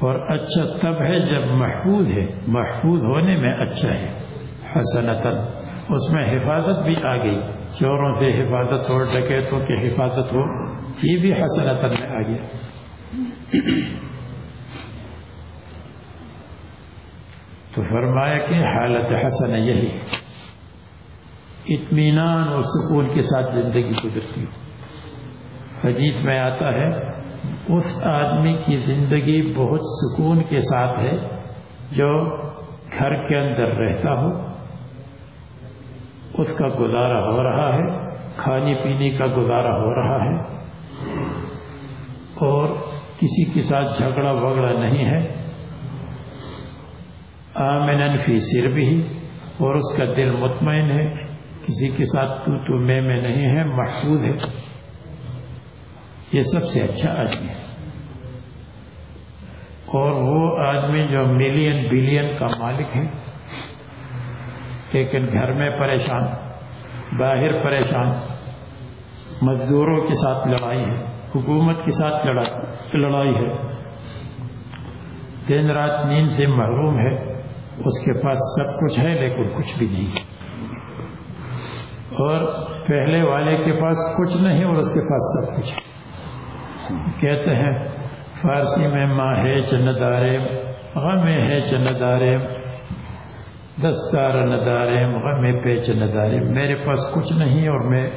اور اچھا تب ہے جب محفوظ ہے۔ محفوظ ہونے میں اچھا ہے۔ حسنتاً، اس میں حفاظت بھی آ گئی۔ چوروں سے حفاظت ہو، ڈکیتوں کی حفاظت ہو، یہ بھی حسنت میں آ گیا۔ تو فرمایا کہ حالت حسن یہی اطمینان اور سکون کے ساتھ زندگی گزرتی ہو۔ حدیث میں آتا ہے، اس آدمی کی زندگی بہت سکون کے ساتھ ہے جو گھر کے اندر رہتا ہو۔ اس کا گزارا ہو رہا ہے، کھانے پینے کا گزارا ہو رہا ہے۔ اور کسی کے ساتھ جھگڑا وگڑا نہیں ہے۔ آمن فی سر بھی اور اس کا دل مطمئن ہے۔ کسی کے ساتھ تو تو میں میں نہیں ہے، محفوظ ہے۔ یہ سب سے اچھا آدمی ہے۔ اور وہ آدمی جو ملین بلین کا مالک ہے۔ لیکن گھر میں پریشان، باہر پریشان، مزدوروں کے ساتھ لڑائی ہے، حکومت کے ساتھ لڑائی ہے۔ دن رات نیند سے محروم ہے، اس کے پاس سب کچھ ہے لیکن کچھ بھی نہیں۔ اور پہلے والے کے پاس کچھ نہیں اور اس کے پاس سب کچھ ہے۔ کہتے ہیں، فارسی میں ماں ہے چندارے غم ہے چندارے دستار ندارے غم پیچ ندارے میرے پاس کچھ نہیں اور میں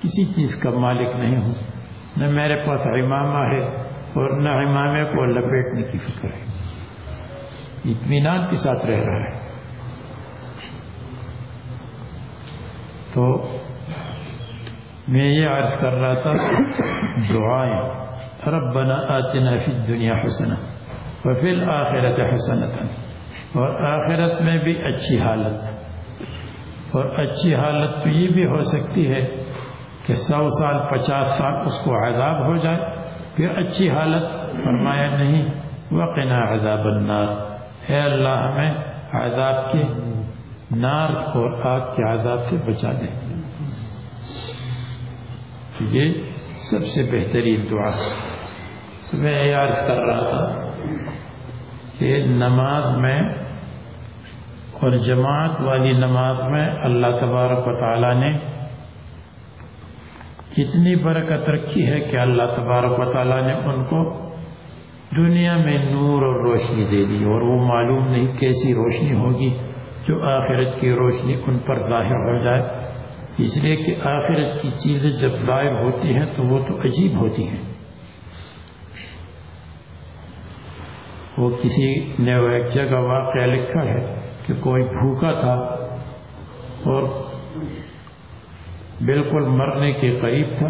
کسی چیز کا مالک نہیں ہوں۔ نہ میرے پاس امامہ ہے اور نہ امامے کو لپیٹنے کی فکر ہے۔ اطمینان کے ساتھ رہ رہا ہے۔ تو میں یہ عرض کر رہا تھا دعائیں، ربنا آتنا فی الدنیا حسنہ وفی الآخرت حسنتا۔ اور آخرت میں بھی اچھی حالت۔ اور اچھی حالت تو یہ بھی ہو سکتی ہے کہ سو سال، پچاس سال اس کو عذاب ہو جائے۔ پھر اچھی حالت، فرمایا نہیں، وقنا عذاب النار۔ اے اللہ، ہمیں عذاب کے نار اور آگ کے عذاب سے بچا دے۔ یہ سب سے بہترین دعا۔ تو میں عرض کر رہا تھا کہ نماز میں اور جماعت والی نماز میں اللہ تبارک و تعالی نے کتنی برکت رکھی ہے کہ اللہ تبارک و تعالی نے ان کو دنیا میں نور اور روشنی دے دی اور وہ معلوم نہیں کیسی روشنی ہوگی جو آخرت کی روشنی ان پر ظاہر ہو جائے۔ اس لیے کہ آخرت کی چیزیں جب ظاہر ہوتی ہیں تو وہ تو عجیب ہوتی ہیں۔ وہ کسی نے وہ ایک جگہ واقعہ لکھا ہے کہ کوئی بھوکا تھا اور بالکل مرنے کے قریب تھا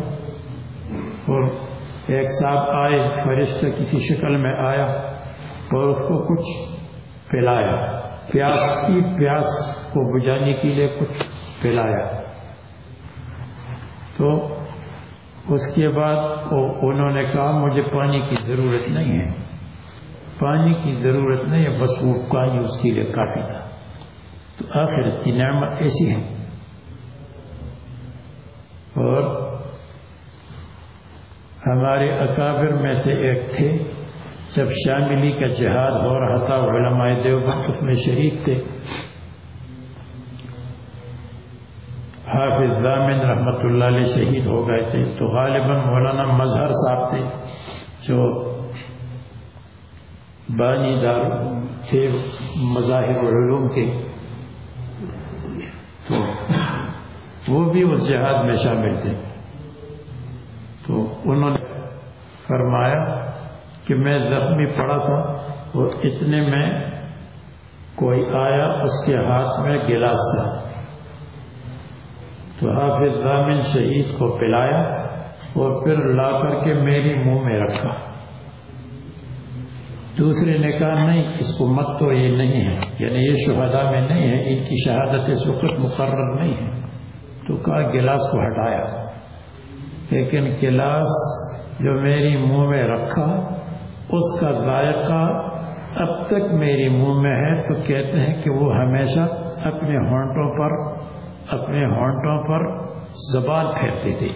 اور ایک صاحب آئے، فرشتہ کسی شکل میں آیا اور اس کو کچھ پلایا۔ پیاس کی پیاس کو بجانے کے لیے کچھ پلایا۔ تو اس کے بعد انہوں نے کہا، مجھے پانی کی ضرورت نہیں ہے۔ پانی کی ضرورت نہیں ہے، بس وہ پانی اس کے لیے کافی تھا۔ تو آخرت کی نعمت ایسی ہے۔ اور ہمارے اکابر میں سے ایک تھے، جب شاملی کا جہاد ہو رہا تھا، علماء دیوبند اس میں شریک تھے۔ حافظ ضامن رحمۃ اللہ علیہ شہید ہو گئے تھے۔ تو غالباً مولانا مظہر صاحب تھے، جو بانی دار تھے مذاہب علوم کے۔ تو وہ بھی اس جہاد میں شامل تھے۔ تو انہوں نے فرمایا کہ میں زخمی پڑا تھا اور اتنے میں کوئی آیا اس کے ہاتھ میں گلاس تھا۔ تو حافظ ضامن شہید کو پلایا اور پھر لا کر کے میری منہ میں رکھا۔ دوسرے نے کہا نہیں اس کو مت تو یہ نہیں ہے۔ یعنی یہ شہدا میں نہیں ہے ان کی شہادت اس وقت مقرر نہیں ہے۔ تو کہا گلاس کو ہٹایا۔ لیکن گلاس جو میری منہ میں رکھا اس کا ذائقہ اب تک میری منہ میں ہے۔ تو کہتے ہیں کہ وہ ہمیشہ اپنے ہونٹوں پر اپنے ہونٹوں پر زبان پھیرتے تھے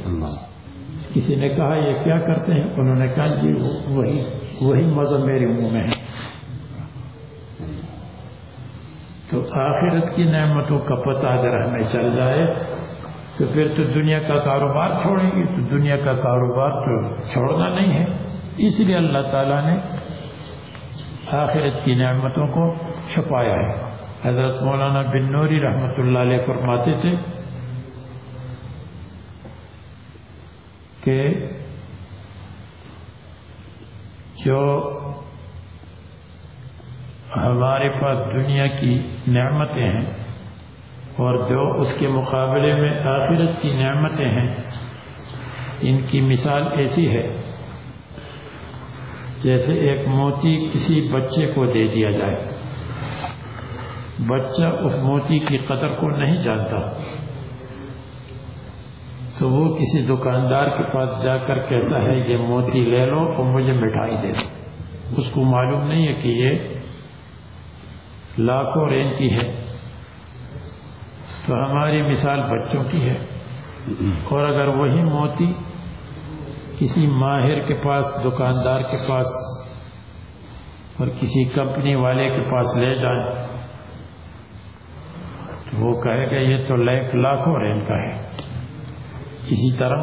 کسی نے کہا یہ کیا کرتے ہیں؟ انہوں نے کہا جی وہی۔ وہی مزہ میرے منہ میں ہے۔ تو آخرت کی نعمتوں کا پتہ اگر ہمیں چل جائے، تو پھر تو دنیا کا کاروبار چھوڑیں گے۔ تو دنیا کا کاروبار تو چھوڑنا نہیں ہے۔ اس لیے اللہ تعالیٰ نے آخرت کی نعمتوں کو چھپایا ہے۔ حضرت مولانا بن نوری رحمۃ اللہ علیہ فرماتے تھے کہ جو ہمارے پاس دنیا کی نعمتیں ہیں اور جو اس کے مقابلے میں آخرت کی نعمتیں ہیں، ان کی مثال ایسی ہے جیسے ایک موتی کسی بچے کو دے دیا جائے۔ بچہ اس موتی کی قدر کو نہیں جانتا۔ تو وہ کسی دکاندار کے پاس جا کر کہتا ہے، یہ موتی لے لو اور مجھے مٹھائی دے دو. اس کو معلوم نہیں ہے کہ یہ لاکھوں رین کی ہے۔ تو ہماری مثال بچوں کی ہے۔ اور اگر وہی موتی کسی ماہر کے پاس، دکاندار کے پاس اور کسی کمپنی والے کے پاس لے جائیں تو وہ کہے گا یہ تو لیک لاکھوں رین کا ہے۔ اسی طرح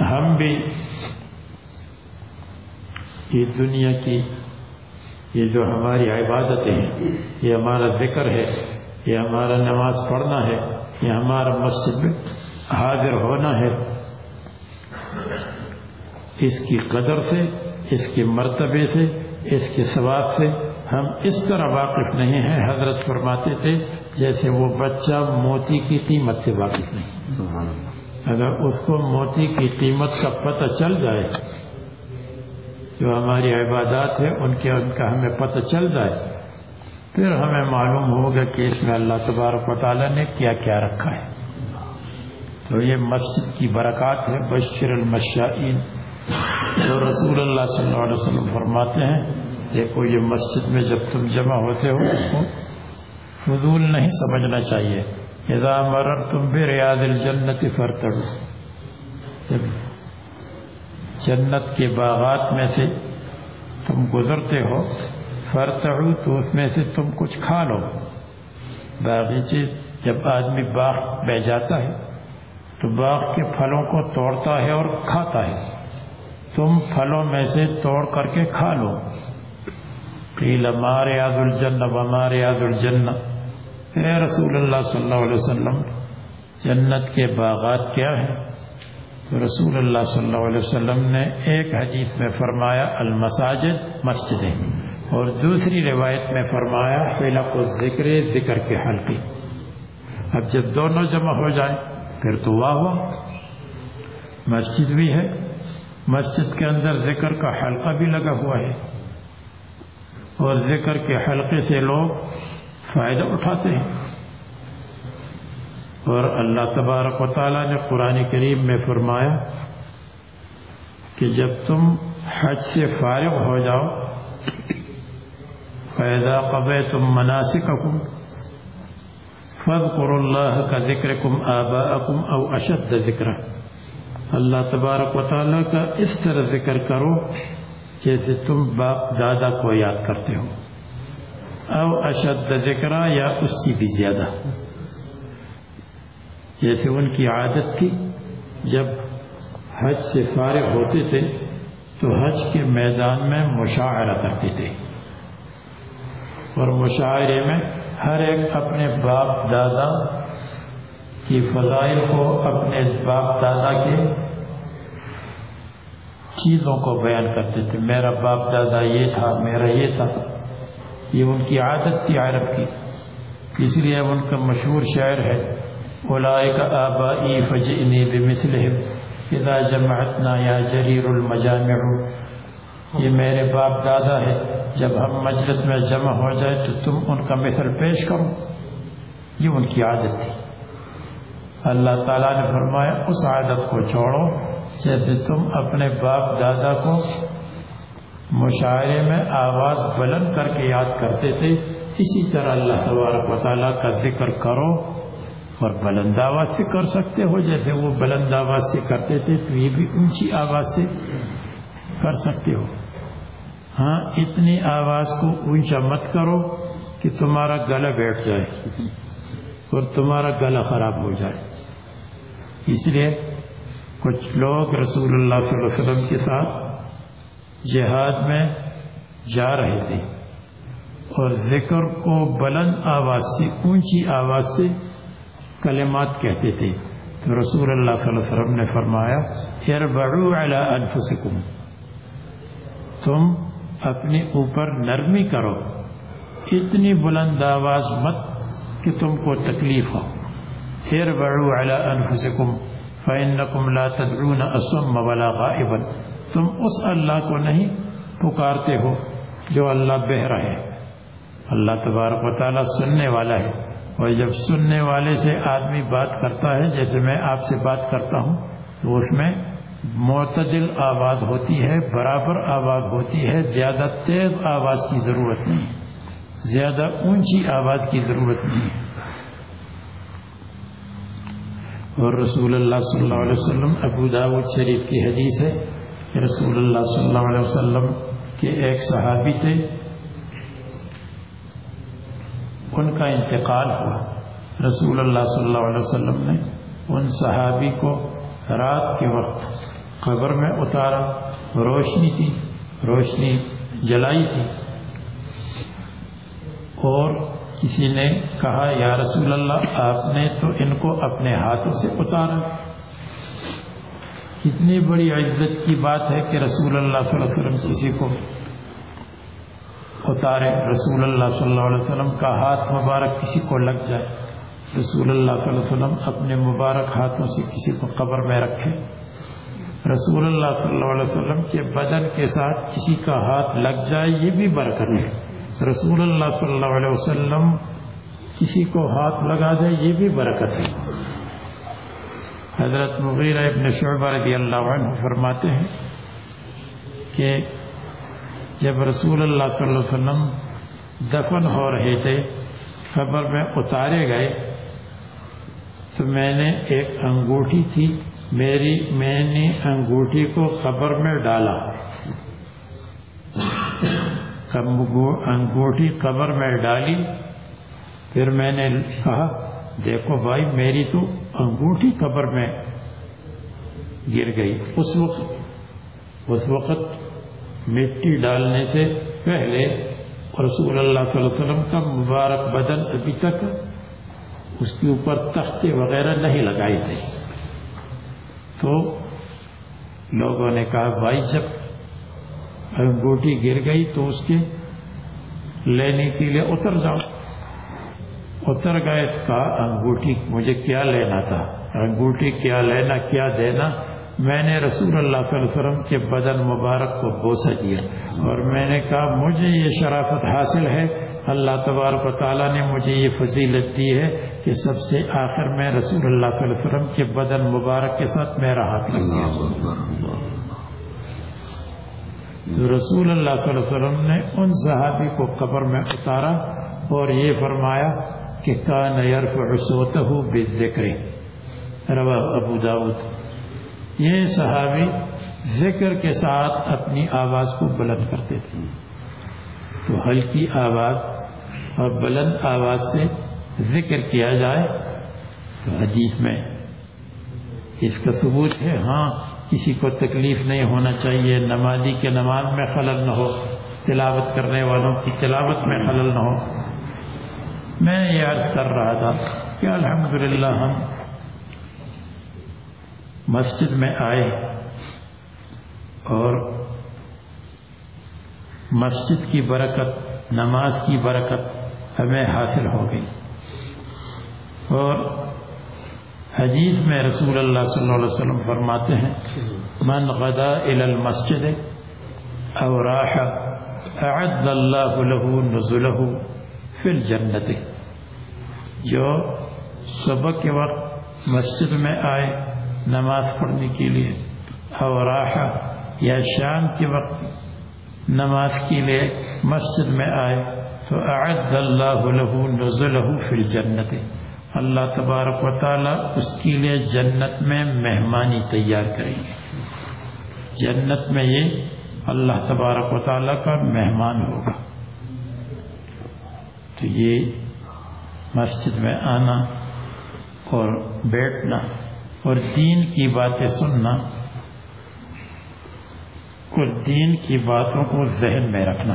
ہم بھی یہ دنیا کی یہ جو ہماری عبادتیں ہیں، یہ ہمارا ذکر ہے، یہ ہمارا نماز پڑھنا ہے، یہ ہمارا مسجد میں حاضر ہونا ہے۔ اس کی قدر سے، اس کے مرتبے سے، اس کے ثواب سے ہم اس طرح واقف نہیں ہیں حضرت فرماتے تھے جیسے وہ بچہ موتی کی قیمت سے واقف نہیں۔ اگر اس کو موتی کی قیمت کا پتہ چل جائے جو ہماری عبادات ہے ان کے ان کا ہمیں پتہ چل جائے پھر ہمیں معلوم ہوگا کہ اس میں اللہ تبارک و تعالیٰ نے کیا کیا رکھا ہے۔ تو یہ مسجد کی برکات ہے بشر المشائین جو رسول اللہ صلی اللہ علیہ وسلم فرماتے ہیں۔ دیکھو یہ مسجد میں جب تم جمع ہوتے ہو، اس کو فضول نہیں سمجھنا چاہیے۔ اذا مرر تم بھی ریاض الجنت فرتڑ جب جنت کے باغات میں سے تم گزرتے ہو فرتعو تو اس میں سے تم کچھ کھا لو۔ باغیچے جب آدمی باغ بہ جاتا ہے، تو باغ کے پھلوں کو توڑتا ہے اور کھاتا ہے۔ تم پھلوں میں سے توڑ کر کے کھا لو۔ قیل مارے عاد الجن مارے عاد الجن اے رسول اللہ صلی اللہ علیہ وسلم، جنت کے باغات کیا ہیں؟ تو رسول اللہ صلی اللہ علیہ وسلم نے ایک حدیث میں فرمایا، المساجد مسجدیں۔ اور دوسری روایت میں فرمایا فلق و ذکر ذکر کے حلقی اب جب دونوں جمع ہو جائیں، پھر تو واہ ہوا مسجد بھی ہے۔ مسجد کے اندر ذکر کا حلقہ بھی لگا ہوا ہے۔ اور ذکر کے حلقے سے لوگ فائدہ اٹھاتے ہیں۔ اور اللہ تبارک و تعالیٰ نے قرآن کریم میں فرمایا کہ جب تم حج سے فارغ ہو جاؤ فائدہ قبع تم مناسب فض اللہ کا ذکر کم آبا اکم او اشد ذکر اللہ تبارک و تعالیٰ کا اس طرح ذکر کرو جیسے تم باپ دادا کو یاد کرتے ہو۔ او اشد ذکر یا اس سے بھی زیادہ۔ جیسے ان کی عادت تھی، جب حج سے فارغ ہوتے تھے، تو حج کے میدان میں مشاعرہ کرتے تھے۔ اور مشاعرے میں ہر ایک اپنے باپ دادا کی فضائل کو، اپنے باپ دادا کے چیزوں کو بیان کرتے تھے۔ میرا باپ دادا یہ تھا، میرا یہ تھا۔ یہ ان کی عادت تھی عرب کی۔ اس لیے ان کا مشہور شعر ہے اولئک آبائی فجئنی بمثلہم اذا جمعتنا یا جریر المجامع۔ یہ میرے باپ دادا ہے، جب ہم مجلس میں جمع ہو جائے تو تم ان کا مثل پیش کرو۔ یہ ان کی عادت تھی۔ اللہ تعالیٰ نے فرمایا، اس عادت کو چھوڑو۔ جیسے تم اپنے باپ دادا کو مشاعرے میں آواز بلند کر کے یاد کرتے تھے، اسی طرح اللہ تبارک و تعالیٰ کا ذکر کرو اور بلند آواز سے کر سکتے ہو، جیسے وہ بلند آواز سے کرتے تھے تو یہ بھی اونچی آواز سے کر سکتے ہو۔ ہاں اتنی آواز کو اونچا مت کرو کہ تمہارا گلا بیٹھ جائے اور تمہارا گلا خراب ہو جائے۔ اس لیے کچھ لوگ رسول اللہ صلی اللہ علیہ وسلم کے ساتھ جہاد میں جا رہے تھے اور ذکر کو بلند آواز سے، اونچی آواز سے کلمات کہتے تھے۔ تو رسول اللہ صلی اللہ علیہ وسلم نے فرمایا، اربعو علی انفسکم، تم اپنے اوپر نرمی کرو۔ اتنی بلند آواز مت کہ تم کو تکلیف ہو۔ اربعو علی انفسکم فإنکم لا تدعون اسم ولا غائبا۔ تم اس اللہ کو نہیں پکارتے ہو جو اللہ بہ رہے اللہ تبارک و تعالیٰ سننے والا ہے۔ اور جب سننے والے سے آدمی بات کرتا ہے، جیسے میں آپ سے بات کرتا ہوں، تو اس میں معتدل آواز ہوتی ہے، برابر آواز ہوتی ہے، زیادہ تیز آواز کی ضرورت نہیں۔ زیادہ اونچی آواز کی ضرورت نہیں۔ اور رسول اللہ صلی اللہ علیہ وسلم ابو داود شریف کی حدیث ہے کہ رسول اللہ صلی اللہ علیہ وسلم کے ایک صحابی تھے۔ ان کا انتقال ہوا۔ رسول اللہ صلی اللہ علیہ وسلم نے ان صحابی کو رات کے وقت قبر میں اتارا۔ روشنی تھی، روشنی جلائی تھی۔ اور کسی نے کہا، یا رسول اللہ، آپ نے تو ان کو اپنے ہاتھوں سے اتارا. کتنی بڑی عزت کی بات ہے کہ رسول اللہ صلی اللہ علیہ وسلم کسی کو اتارے۔ رسول اللہ صلی اللہ علیہ وسلم کا ہاتھ مبارک کسی کو لگ جائے۔ رسول اللہ صلی اللہ علیہ وسلم اپنے مبارک ہاتھوں سے کسی کو قبر میں رکھے۔ رسول اللہ صلی اللہ علیہ وسلم کے بدن کے ساتھ کسی کا ہاتھ لگ جائے، یہ بھی برکت ہے۔ رسول اللہ صلی اللہ علیہ وسلم کسی کو ہاتھ لگا دے، یہ بھی برکت ہے۔ حضرت مغیرہ ابن شعبہ رضی اللہ عنہ فرماتے ہیں کہ جب رسول اللہ صلی اللہ علیہ وسلم دفن ہو رہے تھے، قبر میں اتارے گئے، تو میں نے ایک انگوٹھی تھی، میری، میں نے انگوٹھی کو قبر میں ڈالا۔ انگوٹھی قبر میں ڈالی۔ پھر میں نے کہا، دیکھو بھائی، میری تو انگوٹھی قبر میں گر گئی۔ اس وقت اس وقت مٹی ڈالنے سے پہلے رسول اللہ صلی اللہ علیہ وسلم کا مبارک بدن ابھی تک اس کے اوپر تختے وغیرہ نہیں لگائی تھے۔ تو لوگوں نے کہا، بھائی، جب انگوٹھی گر گئی تو اس کے لینے کے لیے اتر جاؤ۔ اتر گئے تو کہا انگوٹھی مجھے کیا لینا تھا؟ انگوٹھی کیا لینا، کیا دینا؟ میں نے رسول اللہ صلی اللہ علیہ وسلم کے بدن مبارک کو بوسہ دیا اور میں نے کہا، مجھے یہ شرافت حاصل ہے۔ اللہ تبارک و تعالیٰ نے مجھے یہ فضیلت دی ہے کہ سب سے آخر میں رسول اللہ صلی اللہ علیہ وسلم کے بدن مبارک کے ساتھ میرا ہاتھ لگ گیا۔ تو رسول اللہ صلی اللہ علیہ وسلم نے ان صحابی کو قبر میں اتارا اور یہ فرمایا کہ کان یرفع صوته بالذکر۔ روا ابو داود۔ یہ صحابی ذکر کے ساتھ اپنی آواز کو بلند کرتے تھے۔ تو ہلکی آواز اور بلند آواز سے ذکر کیا جائے تو حدیث میں اس کا ثبوت ہے ہاں کسی کو تکلیف نہیں ہونا چاہیے، نمازی کے نماز میں خلل نہ ہو، تلاوت کرنے والوں کی تلاوت میں خلل نہ ہو۔ میں یہ عرض کر رہا تھا کہ الحمدللہ ہم مسجد میں آئے اور مسجد کی برکت، نماز کی برکت ہمیں حاصل ہو گئی۔ اور حدیث میں رسول اللہ صلی اللہ علیہ وسلم فرماتے ہیں، من غدا الى المسجد او راح، اعد اللہ له نزله فی الجنت. جو صبح کے وقت مسجد میں آئے نماز پڑھنے کے لیے او راح، یا شام کے وقت نماز کے لیے مسجد میں آئے، تو اعد اللہ له نزله فی الجنت۔ اللہ تبارک و تعالی اس کے لیے جنت میں مہمانی تیار کریں گے۔ جنت میں یہ اللہ تبارک و تعالی کا مہمان ہوگا۔ تو یہ مسجد میں آنا اور بیٹھنا اور دین کی باتیں سننا اور دین کی باتوں کو ذہن میں رکھنا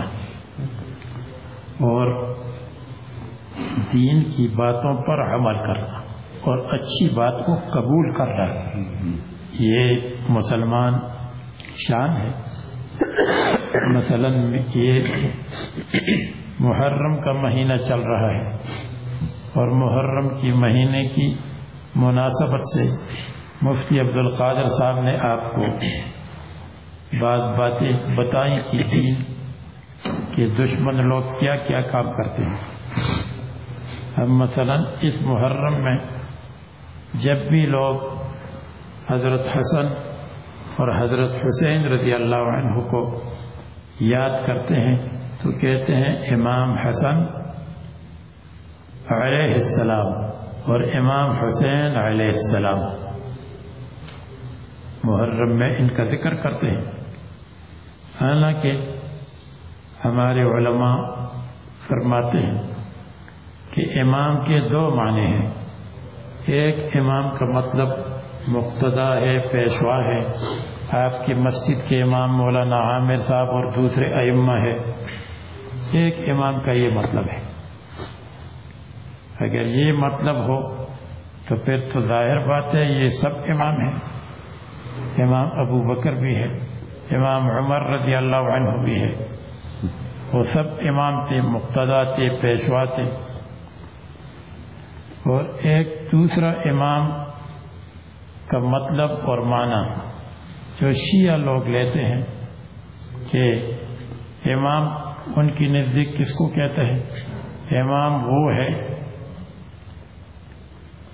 اور دین کی باتوں پر عمل کرنا اور اچھی بات کو قبول کرنا یہ مسلمان شان ہے۔ مثلا یہ محرم کا مہینہ چل رہا ہے اور محرم کی مہینے کی مناسبت سے مفتی عبد القادر صاحب نے آپ کو بعض باتیں بتائیں کہ دین کہ دشمن لوگ کیا کیا کام کرتے ہیں۔ اب مثلا اس محرم میں جب بھی لوگ حضرت حسن اور حضرت حسین رضی اللہ عنہ کو یاد کرتے ہیں تو کہتے ہیں امام حسن علیہ السلام اور امام حسین علیہ السلام محرم میں ان کا ذکر کرتے ہیں۔ حالانکہ ہمارے علماء فرماتے ہیں کہ امام کے دو معنی ہیں۔ ایک امام کا مطلب مقتدا ہے پیشوا ہے۔ آپ کی مسجد کے امام مولانا عامر صاحب اور دوسرے ائمہ ہے ایک امام کا یہ مطلب ہے۔ اگر یہ مطلب ہو تو پھر تو ظاہر بات ہے، یہ سب امام ہیں۔ امام ابو بکر بھی ہے، امام عمر رضی اللہ عنہ بھی ہے۔ وہ سب امام تھے، مقتدا تھے، پیشوا تھے۔ اور ایک دوسرا امام کا مطلب اور معنی جو شیعہ لوگ لیتے ہیں کہ امام ان کی نزدیک کس کو کہتے ہیں؟ امام وہ ہے،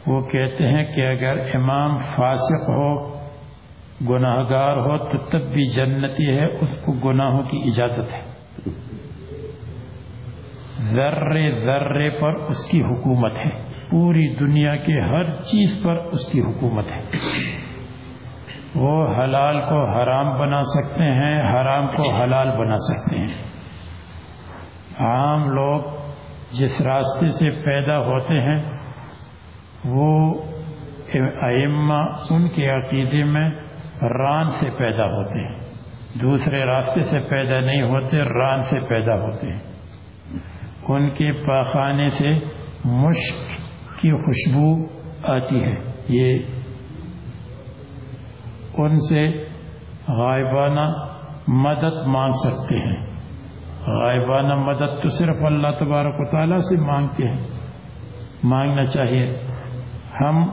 وہ کہتے ہیں کہ اگر امام فاسق ہو گناہ گار ہو، تو تب بھی جنتی ہے، اس کو گناہوں کی اجازت ہے۔ ذرے ذرے پر اس کی حکومت ہے۔ پوری دنیا کے ہر چیز پر اس کی حکومت ہے۔ وہ حلال کو حرام بنا سکتے ہیں، حرام کو حلال بنا سکتے ہیں۔ عام لوگ جس راستے سے پیدا ہوتے ہیں، وہ ائمہ ان کے عقیدے میں ران سے پیدا ہوتے ہیں۔ دوسرے راستے سے پیدا نہیں ہوتے، ران سے پیدا ہوتے ہیں۔ ان کے پاخانے سے مشک کی خوشبو آتی ہے۔ یہ ان سے غائبانہ مدد مانگ سکتے ہیں۔ غائبانہ مدد تو صرف اللہ تبارک و تعالیٰ سے مانگتے ہیں۔ مانگنا چاہیے۔ ہم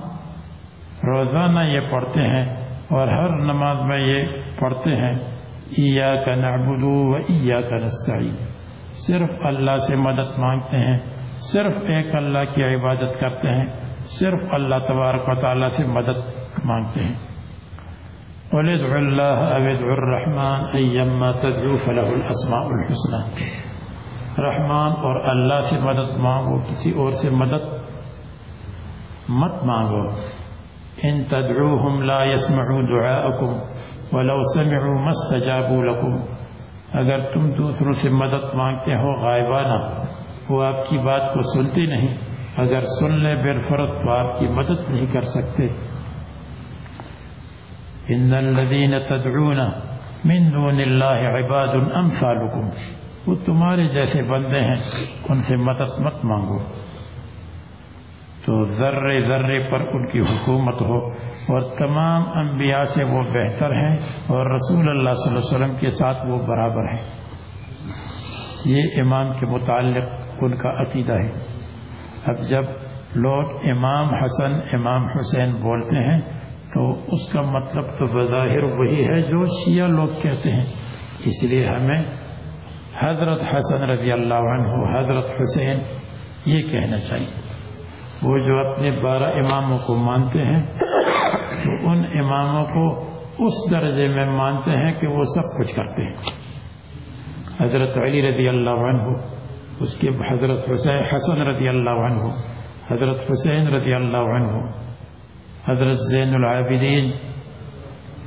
روزانہ یہ پڑھتے ہیں اور ہر نماز میں یہ پڑھتے ہیں۔ ایا کا نعبدو و ایا کا نستعین۔ صرف اللہ سے مدد مانگتے ہیں۔ صرف ایک اللہ کی عبادت کرتے ہیں، صرف اللہ تبارک و تعالیٰ سے مدد مانگتے ہیں۔ ولدع اللہ الرحمن ایما تدعو فله الاسماء الحسنى۔ رحمان اور اللہ سے مدد مانگو، کسی اور سے مدد مت مانگو۔ ان تدعوهم لا يسمعوا دعاءكم ولو سمعوا ما استجابوا لكم۔ اگر تم دوسروں سے مدد مانگتے ہو، غائبانہ۔ وہ آپ کی بات کو سنتے نہیں، اگر سن لے بالفرض تو آپ کی مدد نہیں کر سکتے۔ ان الذين تدعون من دون الله عباد امثالكم وہ تمہارے جیسے بندے ہیں، ان سے مدد مت مانگو۔ تو ذرے ذرے پر ان کی حکومت ہو۔ اور تمام انبیاء سے وہ بہتر ہیں اور رسول اللہ صلی اللہ علیہ وسلم کے ساتھ وہ برابر ہیں۔ یہ امام کے متعلق ان کا عقیدہ ہے۔ اب جب لوگ امام حسن، امام حسین بولتے ہیں، تو اس کا مطلب تو بظاہر وہی ہے جو شیعہ لوگ کہتے ہیں۔ اس لیے ہمیں حضرت حسن رضی اللہ عنہ، حضرت حسین یہ کہنا چاہیے۔ وہ جو اپنے بارہ اماموں کو مانتے ہیں، تو ان اماموں کو اس درجے میں مانتے ہیں کہ وہ سب کچھ کرتے ہیں۔ حضرت علی رضی اللہ عنہ اس کے حضرت حسین حسن رضی اللہ عنہ، حضرت حسین رضی اللہ عنہ، حضرت زین العابدین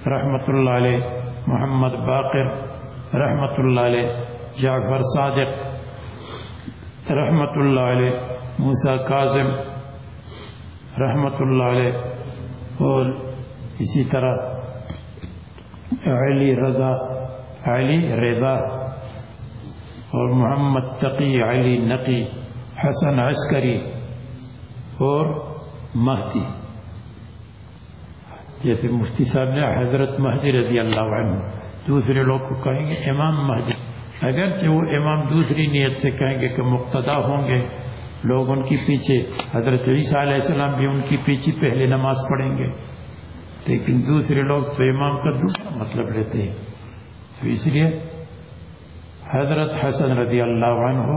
رحمۃ اللہ علیہ، محمد باقر رحمۃ اللہ علیہ، جعفر صادق رحمۃ اللہ علیہ موسا کاظم رحمۃ اللہ علیہ، اور اسی طرح علی رضا علی رضا اور محمد تقی علی نقی، حسن عسکری اور مہدی۔ جیسے مفتی صاحب نے حضرت مہدی رضی اللہ عنہ، دوسرے لوگ کو کہیں گے امام مہدی۔ اگرچہ وہ امام دوسری نیت سے کہیں گے کہ مقتدا ہوں گے، لوگ ان کی پیچھے، حضرت عیسیٰ علیہ السلام بھی ان کی پیچھے پہلے نماز پڑھیں گے۔ لیکن دوسرے لوگ تو امام کا دوسرا مطلب لیتے ہیں۔ تو اس لیے حضرت حسن رضی اللہ عنہ،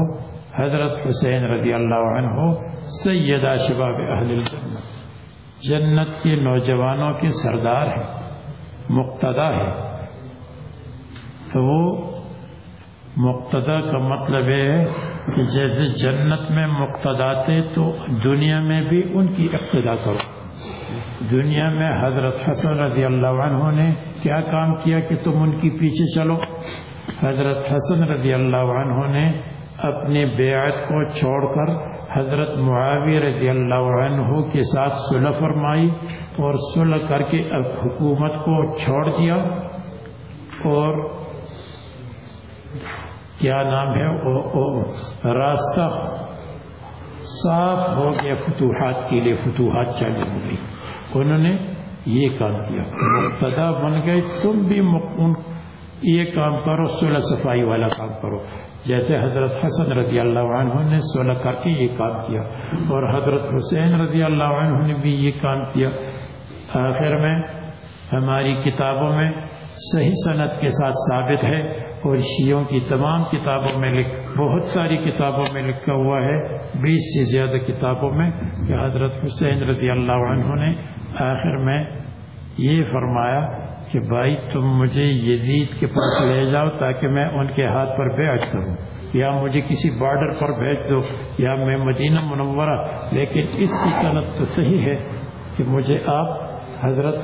حضرت حسین رضی اللہ عنہ سیدہ شباب اہل الجنت۔ جنت کے نوجوانوں کے سردار ہیں، مقتدا ہے تو وہ مقتدا کا مطلب ہے کہ جیسے جنت میں مقتدا تھے، تو دنیا میں بھی ان کی اقتدا کرو۔ دنیا میں حضرت حسن رضی اللہ عنہ نے کیا کام کیا کہ تم ان کی پیچھے چلو؟ حضرت حسن رضی اللہ عنہ نے اپنی بیعت کو چھوڑ کر حضرت معاوی رضی اللہ عنہ کے ساتھ صلح فرمائی اور صلح کر کے اب حکومت کو چھوڑ دیا اور کیا نام ہے؟ او او، راستہ صاف ہو گیا، فتوحات کے لیے فتوحات چالو ہو گئی انہوں نے یہ کام کیا، مقتدا بن گئے، تم بھی یہ کام کرو صلح صفائی والا کام کرو۔ جیسے حضرت حسن رضی اللہ عنہ نے صلح کر کے یہ کام کیا، اور حضرت حسین رضی اللہ عنہ نے بھی یہ کام کیا۔ آخر میں ہماری کتابوں میں صحیح صنعت کے ساتھ ثابت ہے، اور شیعوں کی تمام کتابوں میں لکھ، بہت ساری کتابوں میں لکھا ہوا ہے۔ بیس سے زیادہ کتابوں میں کہ حضرت حسین رضی اللہ عنہ نے آخر میں یہ فرمایا کہ بھائی تم مجھے یزید کے پاس لے جاؤ تاکہ میں ان کے ہاتھ پر بیعت کروں۔ یا مجھے کسی بارڈر پر بھیج دو، یا میں مدینہ منورہ۔ لیکن اس کی صنعت تو صحیح ہے کہ مجھے آپ حضرت،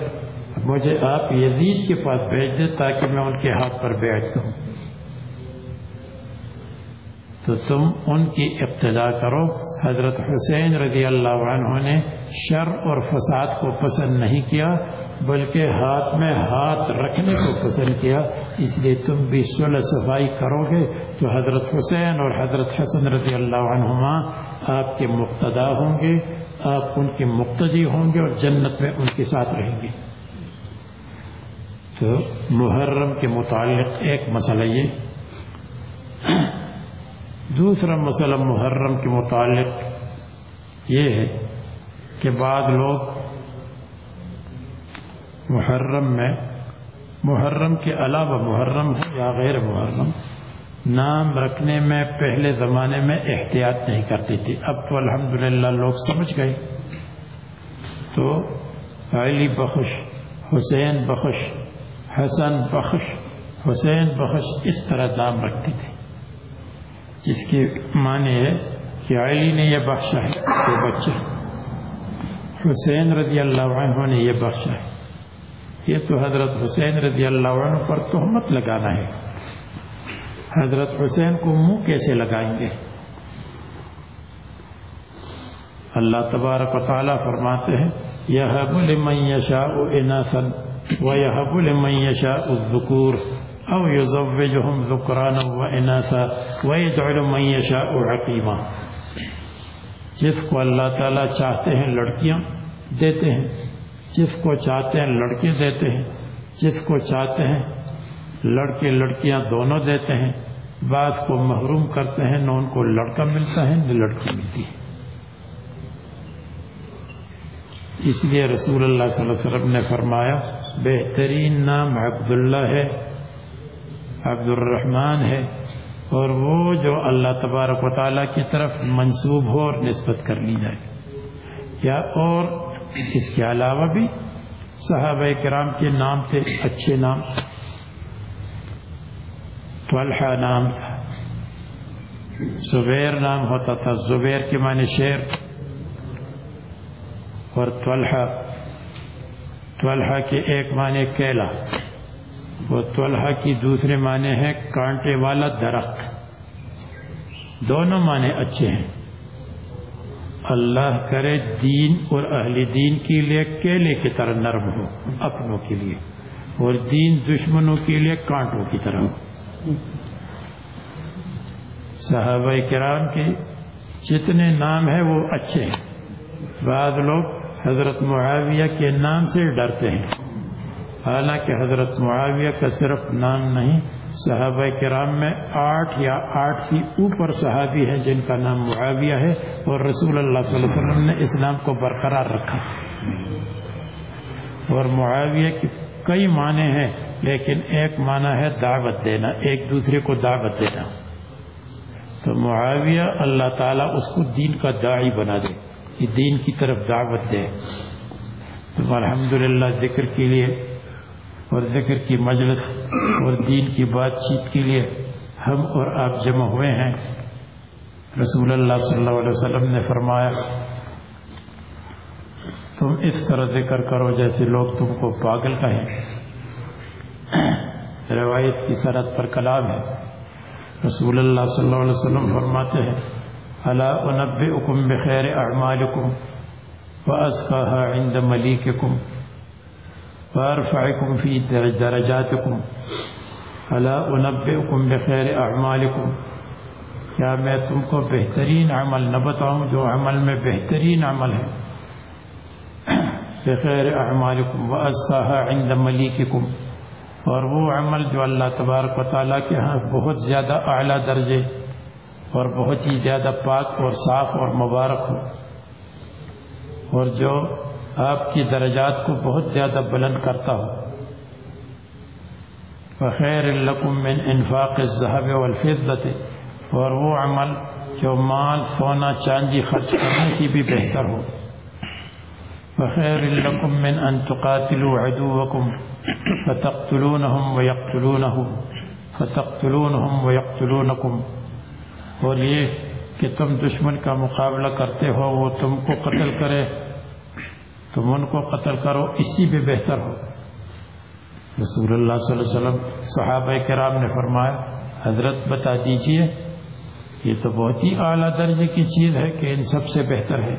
مجھے آپ یزید کے پاس بھیج دیں تاکہ میں ان کے ہاتھ پر بیٹھ کروں۔ تو تم ان کی ابتدا کرو۔ حضرت حسین رضی اللہ عنہ نے شر اور فساد کو پسند نہیں کیا، بلکہ ہاتھ میں ہاتھ رکھنے کو پسند کیا۔ اس لیے تم بھی صلح صفائی کرو گے۔ تو حضرت حسین اور حضرت حسن رضی اللہ عنہما آپ کے مقتدا ہوں گے، آپ ان کے مقتدی ہوں گے اور جنت میں ان کے ساتھ رہیں گے۔ تو محرم کے متعلق ایک مسئلہ یہ۔ دوسرا مسئلہ محرم کے متعلق یہ ہے کہ بعض لوگ محرم میں محرم کے علاوہ محرم یا غیر محرم نام رکھنے میں پہلے زمانے میں احتیاط نہیں کرتی تھی۔ اب تو الحمدللہ لوگ سمجھ گئے۔ تو علی بخش، حسین بخش، حسن بخش، حسین بخش اس طرح نام رکھتی تھی جس کی معنی ہے کہ علی نے یہ بخشا ہے یہ بچہ حسین رضی اللہ عنہ نے یہ بخشا ہے۔ یہ تو حضرت حسین رضی اللہ عنہ پر تہمت لگانا ہے۔ حضرت حسین کو منہ کیسے لگائیں گے؟ اللہ تبارک و تعالیٰ فرماتے ہیں يهب لمن يشاء إناثا ويهب لمن يشاء الذكور أو يزوجهم ذكرانا وإناثا ويجعل من يشاء عقيما۔ جس کو اللہ تعالیٰ چاہتے ہیں لڑکیاں دیتے ہیں، جس کو چاہتے ہیں لڑکے دیتے ہیں، جس کو چاہتے ہیں لڑکے لڑکیاں دونوں دیتے ہیں۔ بعض کو محروم کرتے ہیں، نہ ان کو لڑکا ملتا ہے، نہ لڑکی ملتی ہے۔ اس لیے رسول اللہ صلی اللہ علیہ وسلم نے فرمایا، بہترین نام عبداللہ ہے عبد الرحمن ہے اور وہ جو اللہ تبارک و تعالیٰ کی طرف منسوب ہو اور نسبت کر لی جائے۔ یا اور اس کے علاوہ بھی صحابہ کرام کے نام تھے، اچھے نام۔ طلحہ نام تھا۔ زبیر نام ہوتا تھا، زبیر کے معنی شیر۔ اور طلحہ طلحہ کے ایک معنی کیلا۔ وہ طلحہ کی دوسرے معنی ہے کانٹے والا درخت۔ دونوں معنی اچھے ہیں۔ اللہ کرے دین اور اہل دین کے لیے کیلے کی طرح نرم ہو، اپنوں کے لیے۔ اور دین دشمنوں کے لیے کانٹوں کی طرح۔ ہو صحابہ کرام کے جتنے نام ہیں وہ اچھے ہیں۔ بعض لوگ حضرت معاویہ کے نام سے ڈرتے ہیں۔ حالانکہ حضرت معاویہ کا صرف نام نہیں، صحابہ کرام میں آٹھ یا آٹھ سے اوپر صحابی ہیں جن کا نام معاویہ ہے اور رسول اللہ صلی اللہ علیہ وسلم نے اسلام کو برقرار رکھا۔ اور معاویہ کی کئی معنی ہیں، لیکن ایک معنی ہے دعوت دینا، ایک دوسرے کو دعوت دینا۔ تو معاویہ اللہ تعالیٰ اس کو دین کا داعی بنا دے، کہ دین کی طرف دعوت دے۔ تو الحمد ذکر کے لیے اور ذکر کی مجلس اور دین کی بات چیت کے لیے ہم اور آپ جمع ہوئے ہیں۔ رسول اللہ صلی اللہ علیہ وسلم نے فرمایا، تم اس طرح ذکر کرو جیسے لوگ تم کو پاگل کہیں۔ روایت کی سرحد پر کلام ہے۔ رسول اللہ صلی اللہ علیہ وسلم فرماتے ہیں ألا أنبئكم بخير أعمالكم وأزكاها عند مليككم وأرفعكم في درجاتكم. ألا أنبئكم بخير أعمالكم. کیا میں تم کو بہترین عمل نہ بتاؤں؟ جو عمل میں بہترین عمل ہے. بخیر اعمالکم وازکاها عند ملیککم اور وہ عمل جو اللہ تبارک و تعالیٰ کے ہاں بہت زیادہ اعلیٰ درجے اور بہت ہی زیادہ پاک اور صاف اور مبارک ہو. اور جو آپ کی درجات کو بہت زیادہ بلند کرتا ہو بخیر القم من انفاق الذهب والفضة، اور وہ عمل جو مال، سونا، چاندی خرچ کرنے کی بھی بہتر ہو۔ بخیر القم من ان تقاتلوا عدوكم فتقتلونهم ويقتلونه فتقتلونهم ويقتلونكم اور یہ کہ تم دشمن کا مقابلہ کرتے ہو، وہ تم کو قتل کرے۔ تم ان کو قتل کرو، اسی بھی بہتر ہو۔ رسول اللہ صلی اللہ علیہ وسلم، صحابہ کرام نے فرمایا، حضرت بتا دیجیے، یہ تو بہت ہی اعلیٰ درجے کی چیز ہے کہ ان سب سے بہتر ہے۔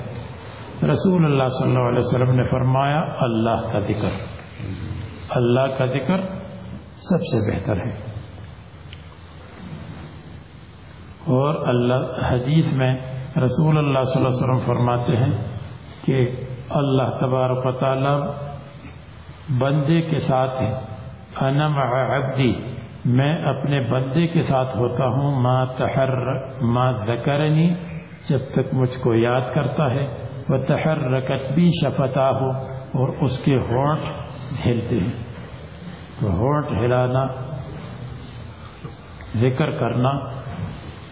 رسول اللہ صلی اللہ علیہ وسلم نے فرمایا، اللہ کا ذکر۔ اللہ کا ذکر سب سے بہتر ہے۔ اور اللہ، حدیث میں رسول اللہ صلی اللہ علیہ وسلم فرماتے ہیں کہ اللہ تبارک و تعالی بندے کے ساتھ انا مع عبدی، میں اپنے بندے کے ساتھ ہوتا ہوں۔ ما تحر، ما ذکرنی، جب تک مجھ کو یاد کرتا ہے۔ وہ تحرکت بھی شفتا ہو اور اس کے ہونٹ ہلتے ہیں۔ تو ہونٹ ہلانا، ذکر کرنا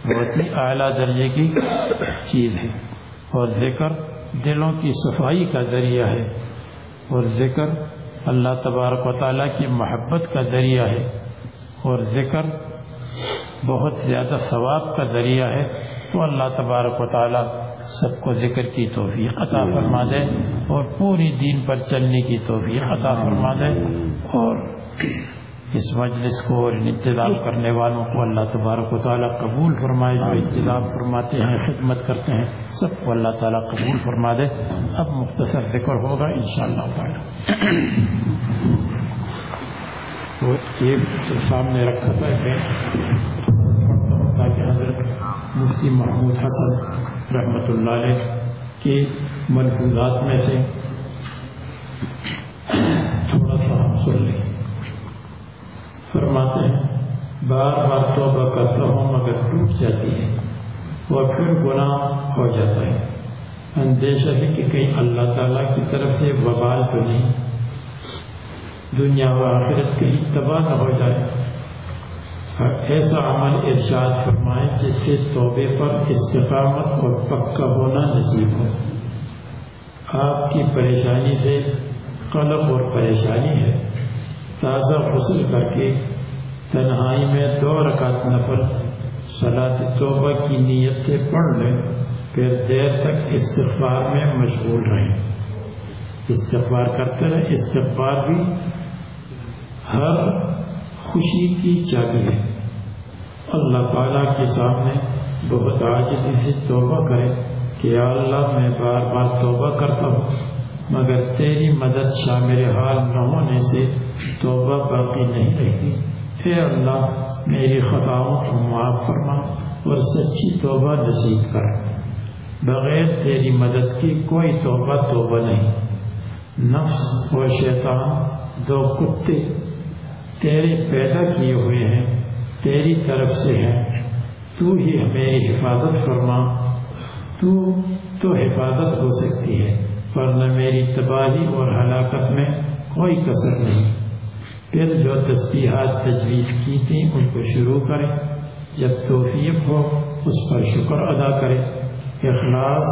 بہت ہی اعلیٰ درجے کی چیز ہے۔ اور ذکر دلوں کی صفائی کا ذریعہ ہے اور ذکر اللہ تبارک و تعالیٰ کی محبت کا ذریعہ ہے اور ذکر بہت زیادہ ثواب کا ذریعہ ہے تو اللہ تبارک و تعالی سب کو ذکر کی توفیق عطا فرما دے اور پوری دین پر چلنے کی توفیق عطا فرما دے اور اس مجلس کو اور انتظام کرنے والوں کو اللہ تبارک و تعالیٰ قبول فرمائے جو انتظام فرماتے ہیں خدمت کرتے ہیں سب کو اللہ تعالیٰ قبول فرما دے۔ اب مختصر ذکر ہوگا ان شاء اللہ یہ سامنے رکھا تھا کہ حضرت مفتی محمود حسن رحمۃ اللہ علیہ کے ملفوظات میں سے تھوڑا سا ہم سن لیں۔ فرماتے ہیں، بار بار توبہ کرتا ہوں مگر ٹوٹ جاتی ہے اور پھر گناہ ہو جاتا ہے۔ اندیشہ ہے کہ کہیں اللہ تعالیٰ کی طرف سے وبال تو نہیں۔ دنیا و آخرت کہیں تباہ نہ ہو جائے۔ ایسا عمل ارشاد فرمائے جس سے توبے پر استقامت اور پکا ہونا نصیب ہو۔ آپ کی پریشانی سے قلب اور پریشانی ہے۔ تازہ غسل کر کے تنہائی میں دو رکعت نفل صلاح توبہ کی نیت سے پڑھ لیں، پھر دیر تک استغفار میں مشغول رہیں۔ استغفار کرتے رہیں، استغفار بھی ہر خوشی کی چابی ہے۔ اللہ تعالیٰ کے سامنے بہت عاجزی سے توبہ کرے کہ یا اللہ میں بار بار توبہ کرتا ہوں، مگر تیری مدد شامل حال نہ ہونے سے توبہ باقی نہیں رہتی اے اللہ میری خطاؤں کو معاف فرما اور سچی توبہ نصیب کر بغیر تیری مدد کی کوئی توبہ توبہ نہیں۔ نفس و شیطان دو کتے تیرے پیدا کیے ہوئے ہیں، تیری طرف سے ہیں۔ تو ہی میری حفاظت فرما۔ تو تو حفاظت ہو سکتی ہے، ورنہ میری تباہی اور ہلاکت میں کوئی کثر نہیں۔ پھر جو تسبیحات تجویز کی تھیں، ان کو شروع کریں۔ جب توفیق ہو، اس پر شکر ادا کرے اخلاص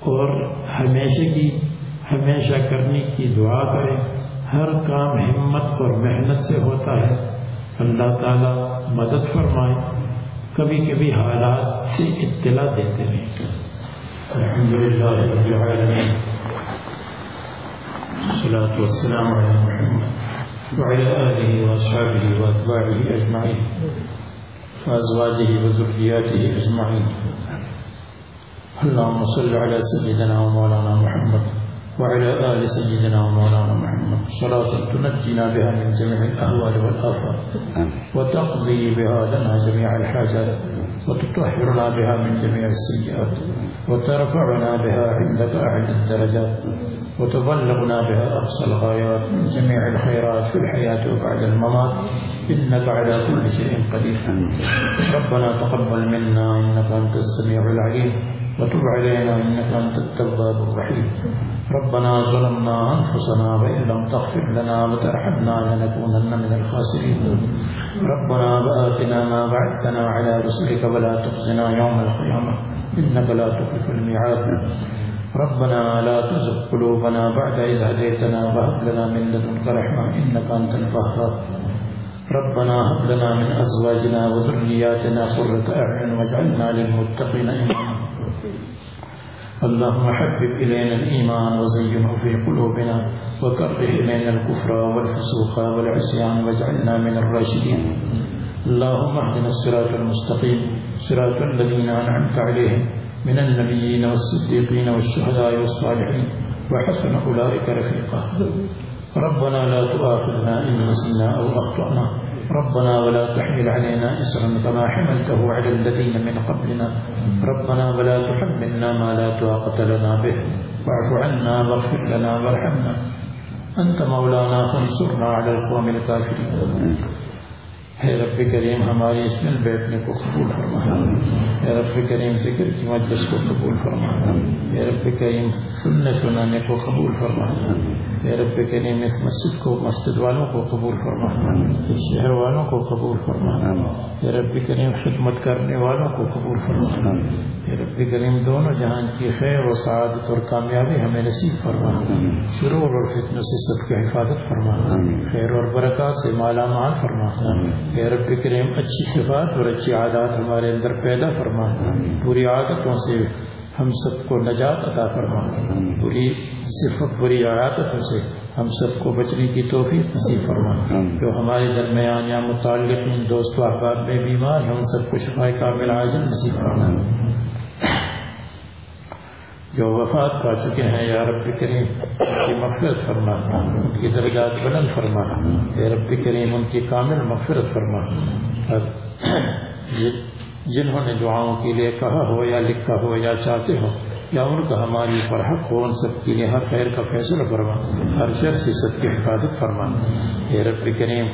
اور ہمیشہ کی، ہمیشہ کرنے کی دعا کرے ہر کام ہمت اور محنت سے ہوتا ہے۔ اللہ تعالی مدد فرمائے۔ کبھی کبھی حالات سے اطلاع دیتے رہیں۔ الحمد للہ رب العالمین۔ والسلام على محمد۔ وعلى آله وأصحابه وأتباعه أجمعين وأزواجه وذرياته أجمعين. اللهم صل على سيدنا ومولانا محمد وعلى آل سيدنا ومولانا محمد. صلاة تنجينا بها من جميع الأهوال والآفات وتقضي بها لنا جميع الحاجات وتطهرنا بها من جميع السيئات وترفعنا بها عندك أعلى الدرجات. وتبلغنا بها أقصى الغايات من جميع الخيرات في الحياة وبعد الممات. إنك على كل شيء قدير. ربنا تقبل منا إنك أنت السميع العليم. وتب علينا إنك أنت التواب الرحيم. ربنا ظلمنا أنفسنا وإن لم تغفر لنا وترحمنا لنكونن من الخاسرين. ربنا بآتنا ما بعدتنا على رسلك ولا تخزنا يوم القيامة. إنك لا تخلف الميعاد. ربنا لا تزغ قلوبنا بعد إذ هديتنا وهب لنا من لدنك رحمة إنك أنت الوهاب. ربنا هب لنا من أزواجنا وذرياتنا قرة أعين واجعلنا للمتقين إماما. اللهم حبب إلينا الإيمان وزينه في قلوبنا وكره إلينا الكفر والفسوق والعصيان واجعلنا من الراشدين. اللهم اهدنا الصراط المستقيم. صراط الذين أنعمت عليهم. من النبيين والصديقين والشهداء والصالحين وحسن أولئك رفيقا. ربنا لا تؤاخذنا إن نسينا أو أخطأنا. ربنا ولا تحمل علينا إسرا كما حملته على الذين من قبلنا. ربنا ولا تحملنا ما لا طاقة لنا به. واعف عنا واغفر لنا وارحمنا. أنت مولانا فانصرنا على القوم الكافرين. اے رب کریم، ہماری اس میں بیٹھنے کو قبول فرما۔ اے رب کریم، ذکر کی مجلس کو قبول فرما۔ اے رب کریم، سننے سنانے کو قبول فرما۔ اے رب کریم، اس مسجد کو، مسجد والوں کو قبول فرما۔ اس شہر والوں کو قبول فرما۔ اے رب کریم، خدمت کرنے والوں کو قبول فرما۔ اے رب کریم، دونوں جہان کی خیر و سعادت اور کامیابی ہمیں نصیب فرما۔ شروع اور فتنوں سے سب کی حفاظت فرما۔ خیر اور برکات سے مالا مال فرما۔ اے رب کریم، اچھی صفات اور اچھی عادات ہمارے اندر پیدا فرما۔ پوری عادتوں سے ہم سب کو نجات عطا فرما۔ بری صفت بری عادتوں سے ہم سب کو بچنے کی توفیق نصیب فرما۔ جو ہمارے درمیان یا متعلق دوست و احباب میں بیمار ہیں، ان سب کو شفا کامل عاجل نصیب فرما۔ جو وفات پا چکے ہیں، یا رب کریم، ان کی مغفرت فرما۔ ان کی درجات بلند فرما۔ یا رب کریم، ان کی کامل مغفرت فرما۔ اور جنہوں نے دعاؤں کے لیے کہا ہو یا لکھا ہو یا چاہتے ہو، یا ان کا ہماری پر حق ہو، ان سب کے لیے ہر خیر کا فیصلہ فرما، ہر شر سے سب کی حفاظت فرما۔ اے رب کریم،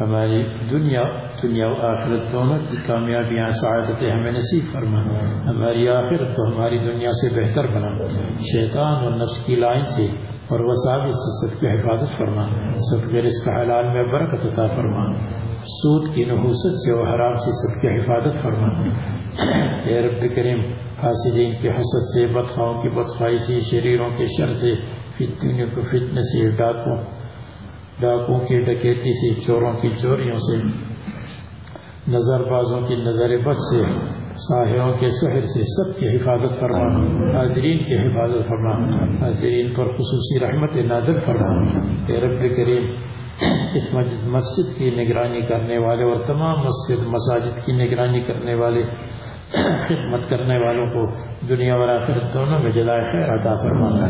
ہماری دنیا دنیا و آخرت دونوں کی کامیابیاں، سعادتیں ہمیں نصیب فرما۔ ہماری آخرت کو ہماری دنیا سے بہتر بنا۔ شیطان اور نفس کی لائن سے اور وسابت سے سب کی حفاظت فرما۔ سب کے رزق حلال میں برکت عطا فرما۔ سود کی نحوست سے و حرام سے سب کی حفاظت فرما اے رب کریم حاسدین کے حسد سے، بدخواہوں کی بدخواہی سے، شریروں کے شر سے فتنوں کو فتنے سے، ڈاکوں ڈاکوں کی ڈکیتی سے، چوروں کی چوریوں سے، نظر بازوں کی نظر بد سے، ساحروں کے سحر سے سب کی حفاظت فرما حاضرین کی حفاظت فرما حاضرین پر خصوصی رحمت نازل فرما اے رب کریم اس مسجد کی نگرانی کرنے والے اور تمام مسجد مساجد کی نگرانی کرنے والے، خدمت کرنے والوں کو دنیا اور آخرت دونوں میں جلائے خیر عطا فرمانا۔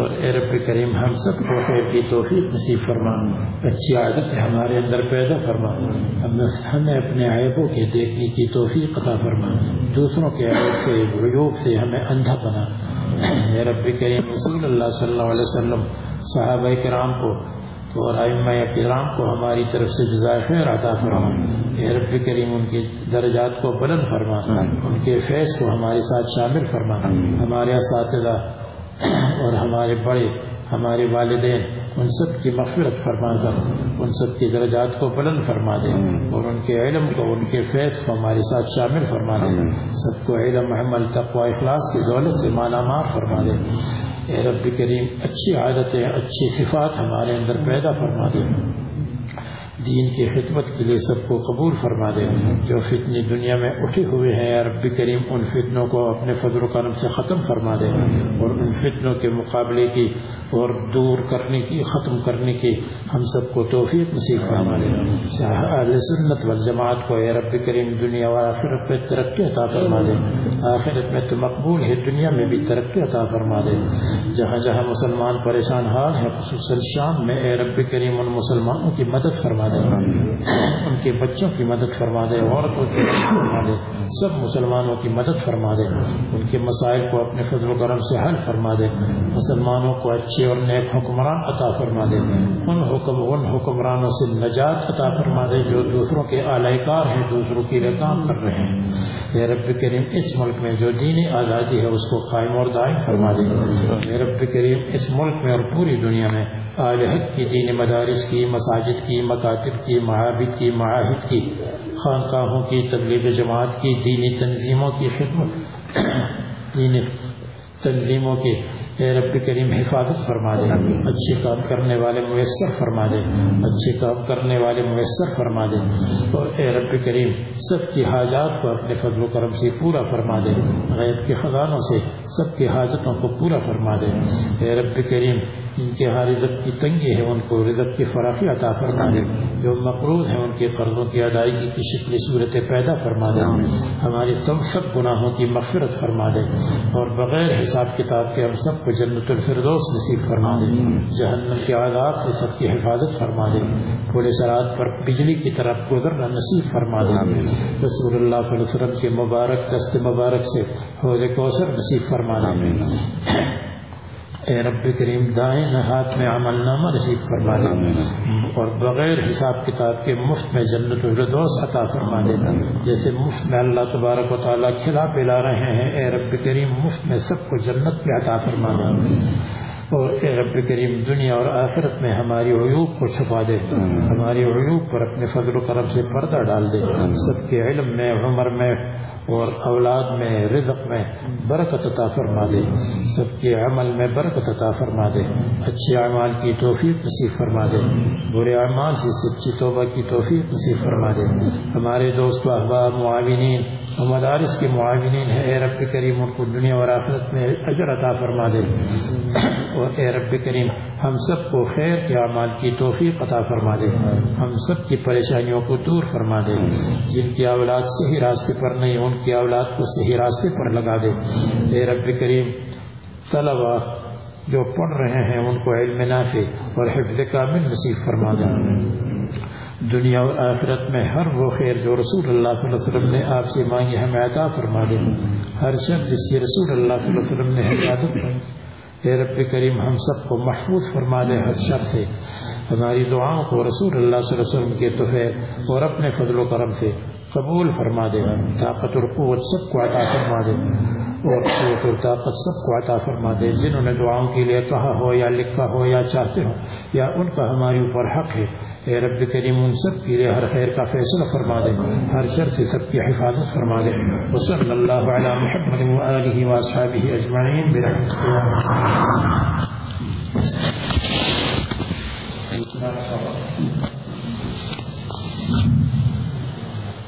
اور اے رب کریم، ہم سب کو خیر کی توفیق نصیب فرما اچھی عادت ہمارے اندر پیدا فرما ہمیں اپنے عیبوں کے دیکھنے کی توفیق عطا فرما دوسروں کے عیب سے عیوب سے ہمیں اندھا بنا۔ اے رب کریم، رسول اللہ صلی اللہ علیہ وسلم، صحابہ کرام کو اور ائمہ کرام کو ہماری طرف سے جزائے خیر عطا فرما اے رب کریم ان کے درجات کو بلند فرما۔ ان کے فیض کو ہمارے ساتھ شامل فرما۔ ہمارے اساتذہ اور ہمارے بڑے، ہمارے والدین، ان سب کی مغفرت فرما کر ان سب کی درجات کو بلند فرما دے۔ اور ان کے علم کو، ان کے فیض کو ہمارے ساتھ شامل فرما دے۔ سب کو علم، عمل، تقوی، اخلاص کی دولت سے مالا مار فرما دے۔ اے رب کریم اچھی عادتیں اچھی صفات ہمارے اندر پیدا فرما دے۔ دین کی خدمت کے لیے سب کو قبول فرما دے۔ جو فتنی دنیا میں اٹھے ہوئے ہیں رب کریم ان فتنوں کو اپنے فضل و کرم سے ختم فرما دے۔ اور ان فتنوں کے مقابلے کی اور دور کرنے کی، ختم کرنے کی ہم سب کو توفیق نصیب فرما دے۔ اہل سنت والجماعت کو اے رب کریم دنیا اور آخرت میں ترقی عطا فرما دے۔ آخرت میں تو مقبول ہے، دنیا میں بھی ترقی عطا فرما دے۔ جہاں جہاں مسلمان پریشان حال ہیں، خصوصاً شام میں، اے رب کریم ان مسلمانوں کی مدد فرما دے ان کے بچوں کی مدد فرما دے، عورتوں کی مدد فرما دے، سب مسلمانوں کی مدد فرما دے۔ ان کے مسائل کو اپنے فضل و کرم سے حل فرما دے۔ مسلمانوں کو اچھے اور نیک حکمران عطا فرما دے۔ ان حکم، ان حکمرانوں سے نجات عطا فرما دے جو دوسروں کے اعلی کار ہیں، دوسروں کی رقام کر رہے ہیں۔ اے رب کریم، اس ملک میں جو دینی آزادی ہے، اس کو قائم اور دائم فرما دے۔ اے رب کریم، اس ملک میں اور پوری دنیا میں آل حق کی، دین مدارس کی، مساجد کی، مکاتب کی معابد کی، معاہد کی، خانقاہوں کی، تبلیغ جماعت کی، دینی تنظیموں کی خدمت، دینی تنظیموں کی اے رب کریم حفاظت فرما دے، اچھے کام کرنے والے میسر فرما دے، اچھے کام کرنے والے میسر فرما دے۔ اور اے رب کریم، سب کی حاجات کو اپنے فضل و کرم سے پورا فرما دے۔ غیب کے خزانوں سے سب کی حاجتوں کو پورا فرما دے۔ اے رب کریم، جن کے ہاں رزق کی تنگی ہے ان کو رزق کی فراخی عطا فرما دے۔ جو مقروض ہیں، ان کے قرضوں کی ادائیگی کی شکل صورت پیدا فرما دے۔ ہماری سب سب گناہوں کی مغفرت فرما دے۔ اور بغیر حساب کتاب کے ہم سب کو جنت الفردوس نصیب فرما دے جہنم کے عذاب سے سب کی حفاظت فرما دے پورے سرات پر بجلی کی طرف گزرنا نصیب فرما دے۔ رسول اللہ صلی اللہ علیہ وسلم کے مبارک دست مبارک سے حوض کوثر نصیب فرما دے۔ اے رب کریم، دائیں ہاتھ میں عمل نامہ نصیب فرمانا اور بغیر حساب کتاب کے مفت میں جنت الردوس عطا فرما دینا جیسے مفت میں اللہ تبارک و تعالیٰ کھلا پلا رہے ہیں، اے رب کریم، مفت میں سب کو جنت پہ عطا فرمانا۔ اور اے رب کریم دنیا اور آخرت میں ہماری عیوب کو چھپا دے۔ ہماری عیوب پر اپنے فضل و کرم سے پردہ ڈال دے۔ سب کے علم میں، عمر میں اور اولاد میں، رزق میں برکت عطا فرما دے۔ سب کے عمل میں برکت عطا فرما دے۔ اچھے اعمال کی توفیق نصیب فرما دے۔ برے اعمال سے سچی توبہ کی توفیق نصیب فرما دے۔ ہمارے دوست و احباب، معاونین مدارس کے معاونین ہیں، اے رب کریم ان کو دنیا اور آخرت میں اجر عطا فرما دے۔ اور اے رب کریم، ہم سب کو خیر کے اعمال کی توفیق عطا فرما دے۔ ہم سب کی پریشانیوں کو دور فرما دے۔ جن کی اولاد صحیح راستے پر نہیں، ان کی اولاد کو صحیح راستے پر لگا دے۔ اے رب کریم طلبا جو پڑھ رہے ہیں، ان کو علم نافع اور حفظ کامل نصیب فرما دے۔ دنیا اور آخرت میں ہر وہ خیر جو رسول اللہ صلی اللہ علیہ وسلم نے آپ سے مانگی، ہمیں عطا فرما دے ہر شخص جس سے رسول اللہ صلی اللہ علیہ وسلم نے حفاظت مانگی۔ اے رب کریم، ہم سب کو محفوظ فرما دے ہر شر سے۔ ہماری دعاؤں کو رسول اللہ صلی اللہ علیہ وسلم کے تحفے اور اپنے فضل و کرم سے قبول فرما دے۔ طاقت اور قوت سب کو عطا فرما دے۔ اور قوت اور طاقت سب کو عطا فرما دے۔ جنہوں نے دعاؤں کے لیے کہا ہو یا لکھا ہو یا چاہتے ہو یا ان کا ہمارے اوپر حق ہے اے رب کریم، ان سب کے ہر خیر کا فیصلہ فرما دے، ہر شر سے سب کی حفاظت فرما دے۔ وصلی اللہ علی محمد و آلہ و اصحابہ اجمعین۔ اللہ۔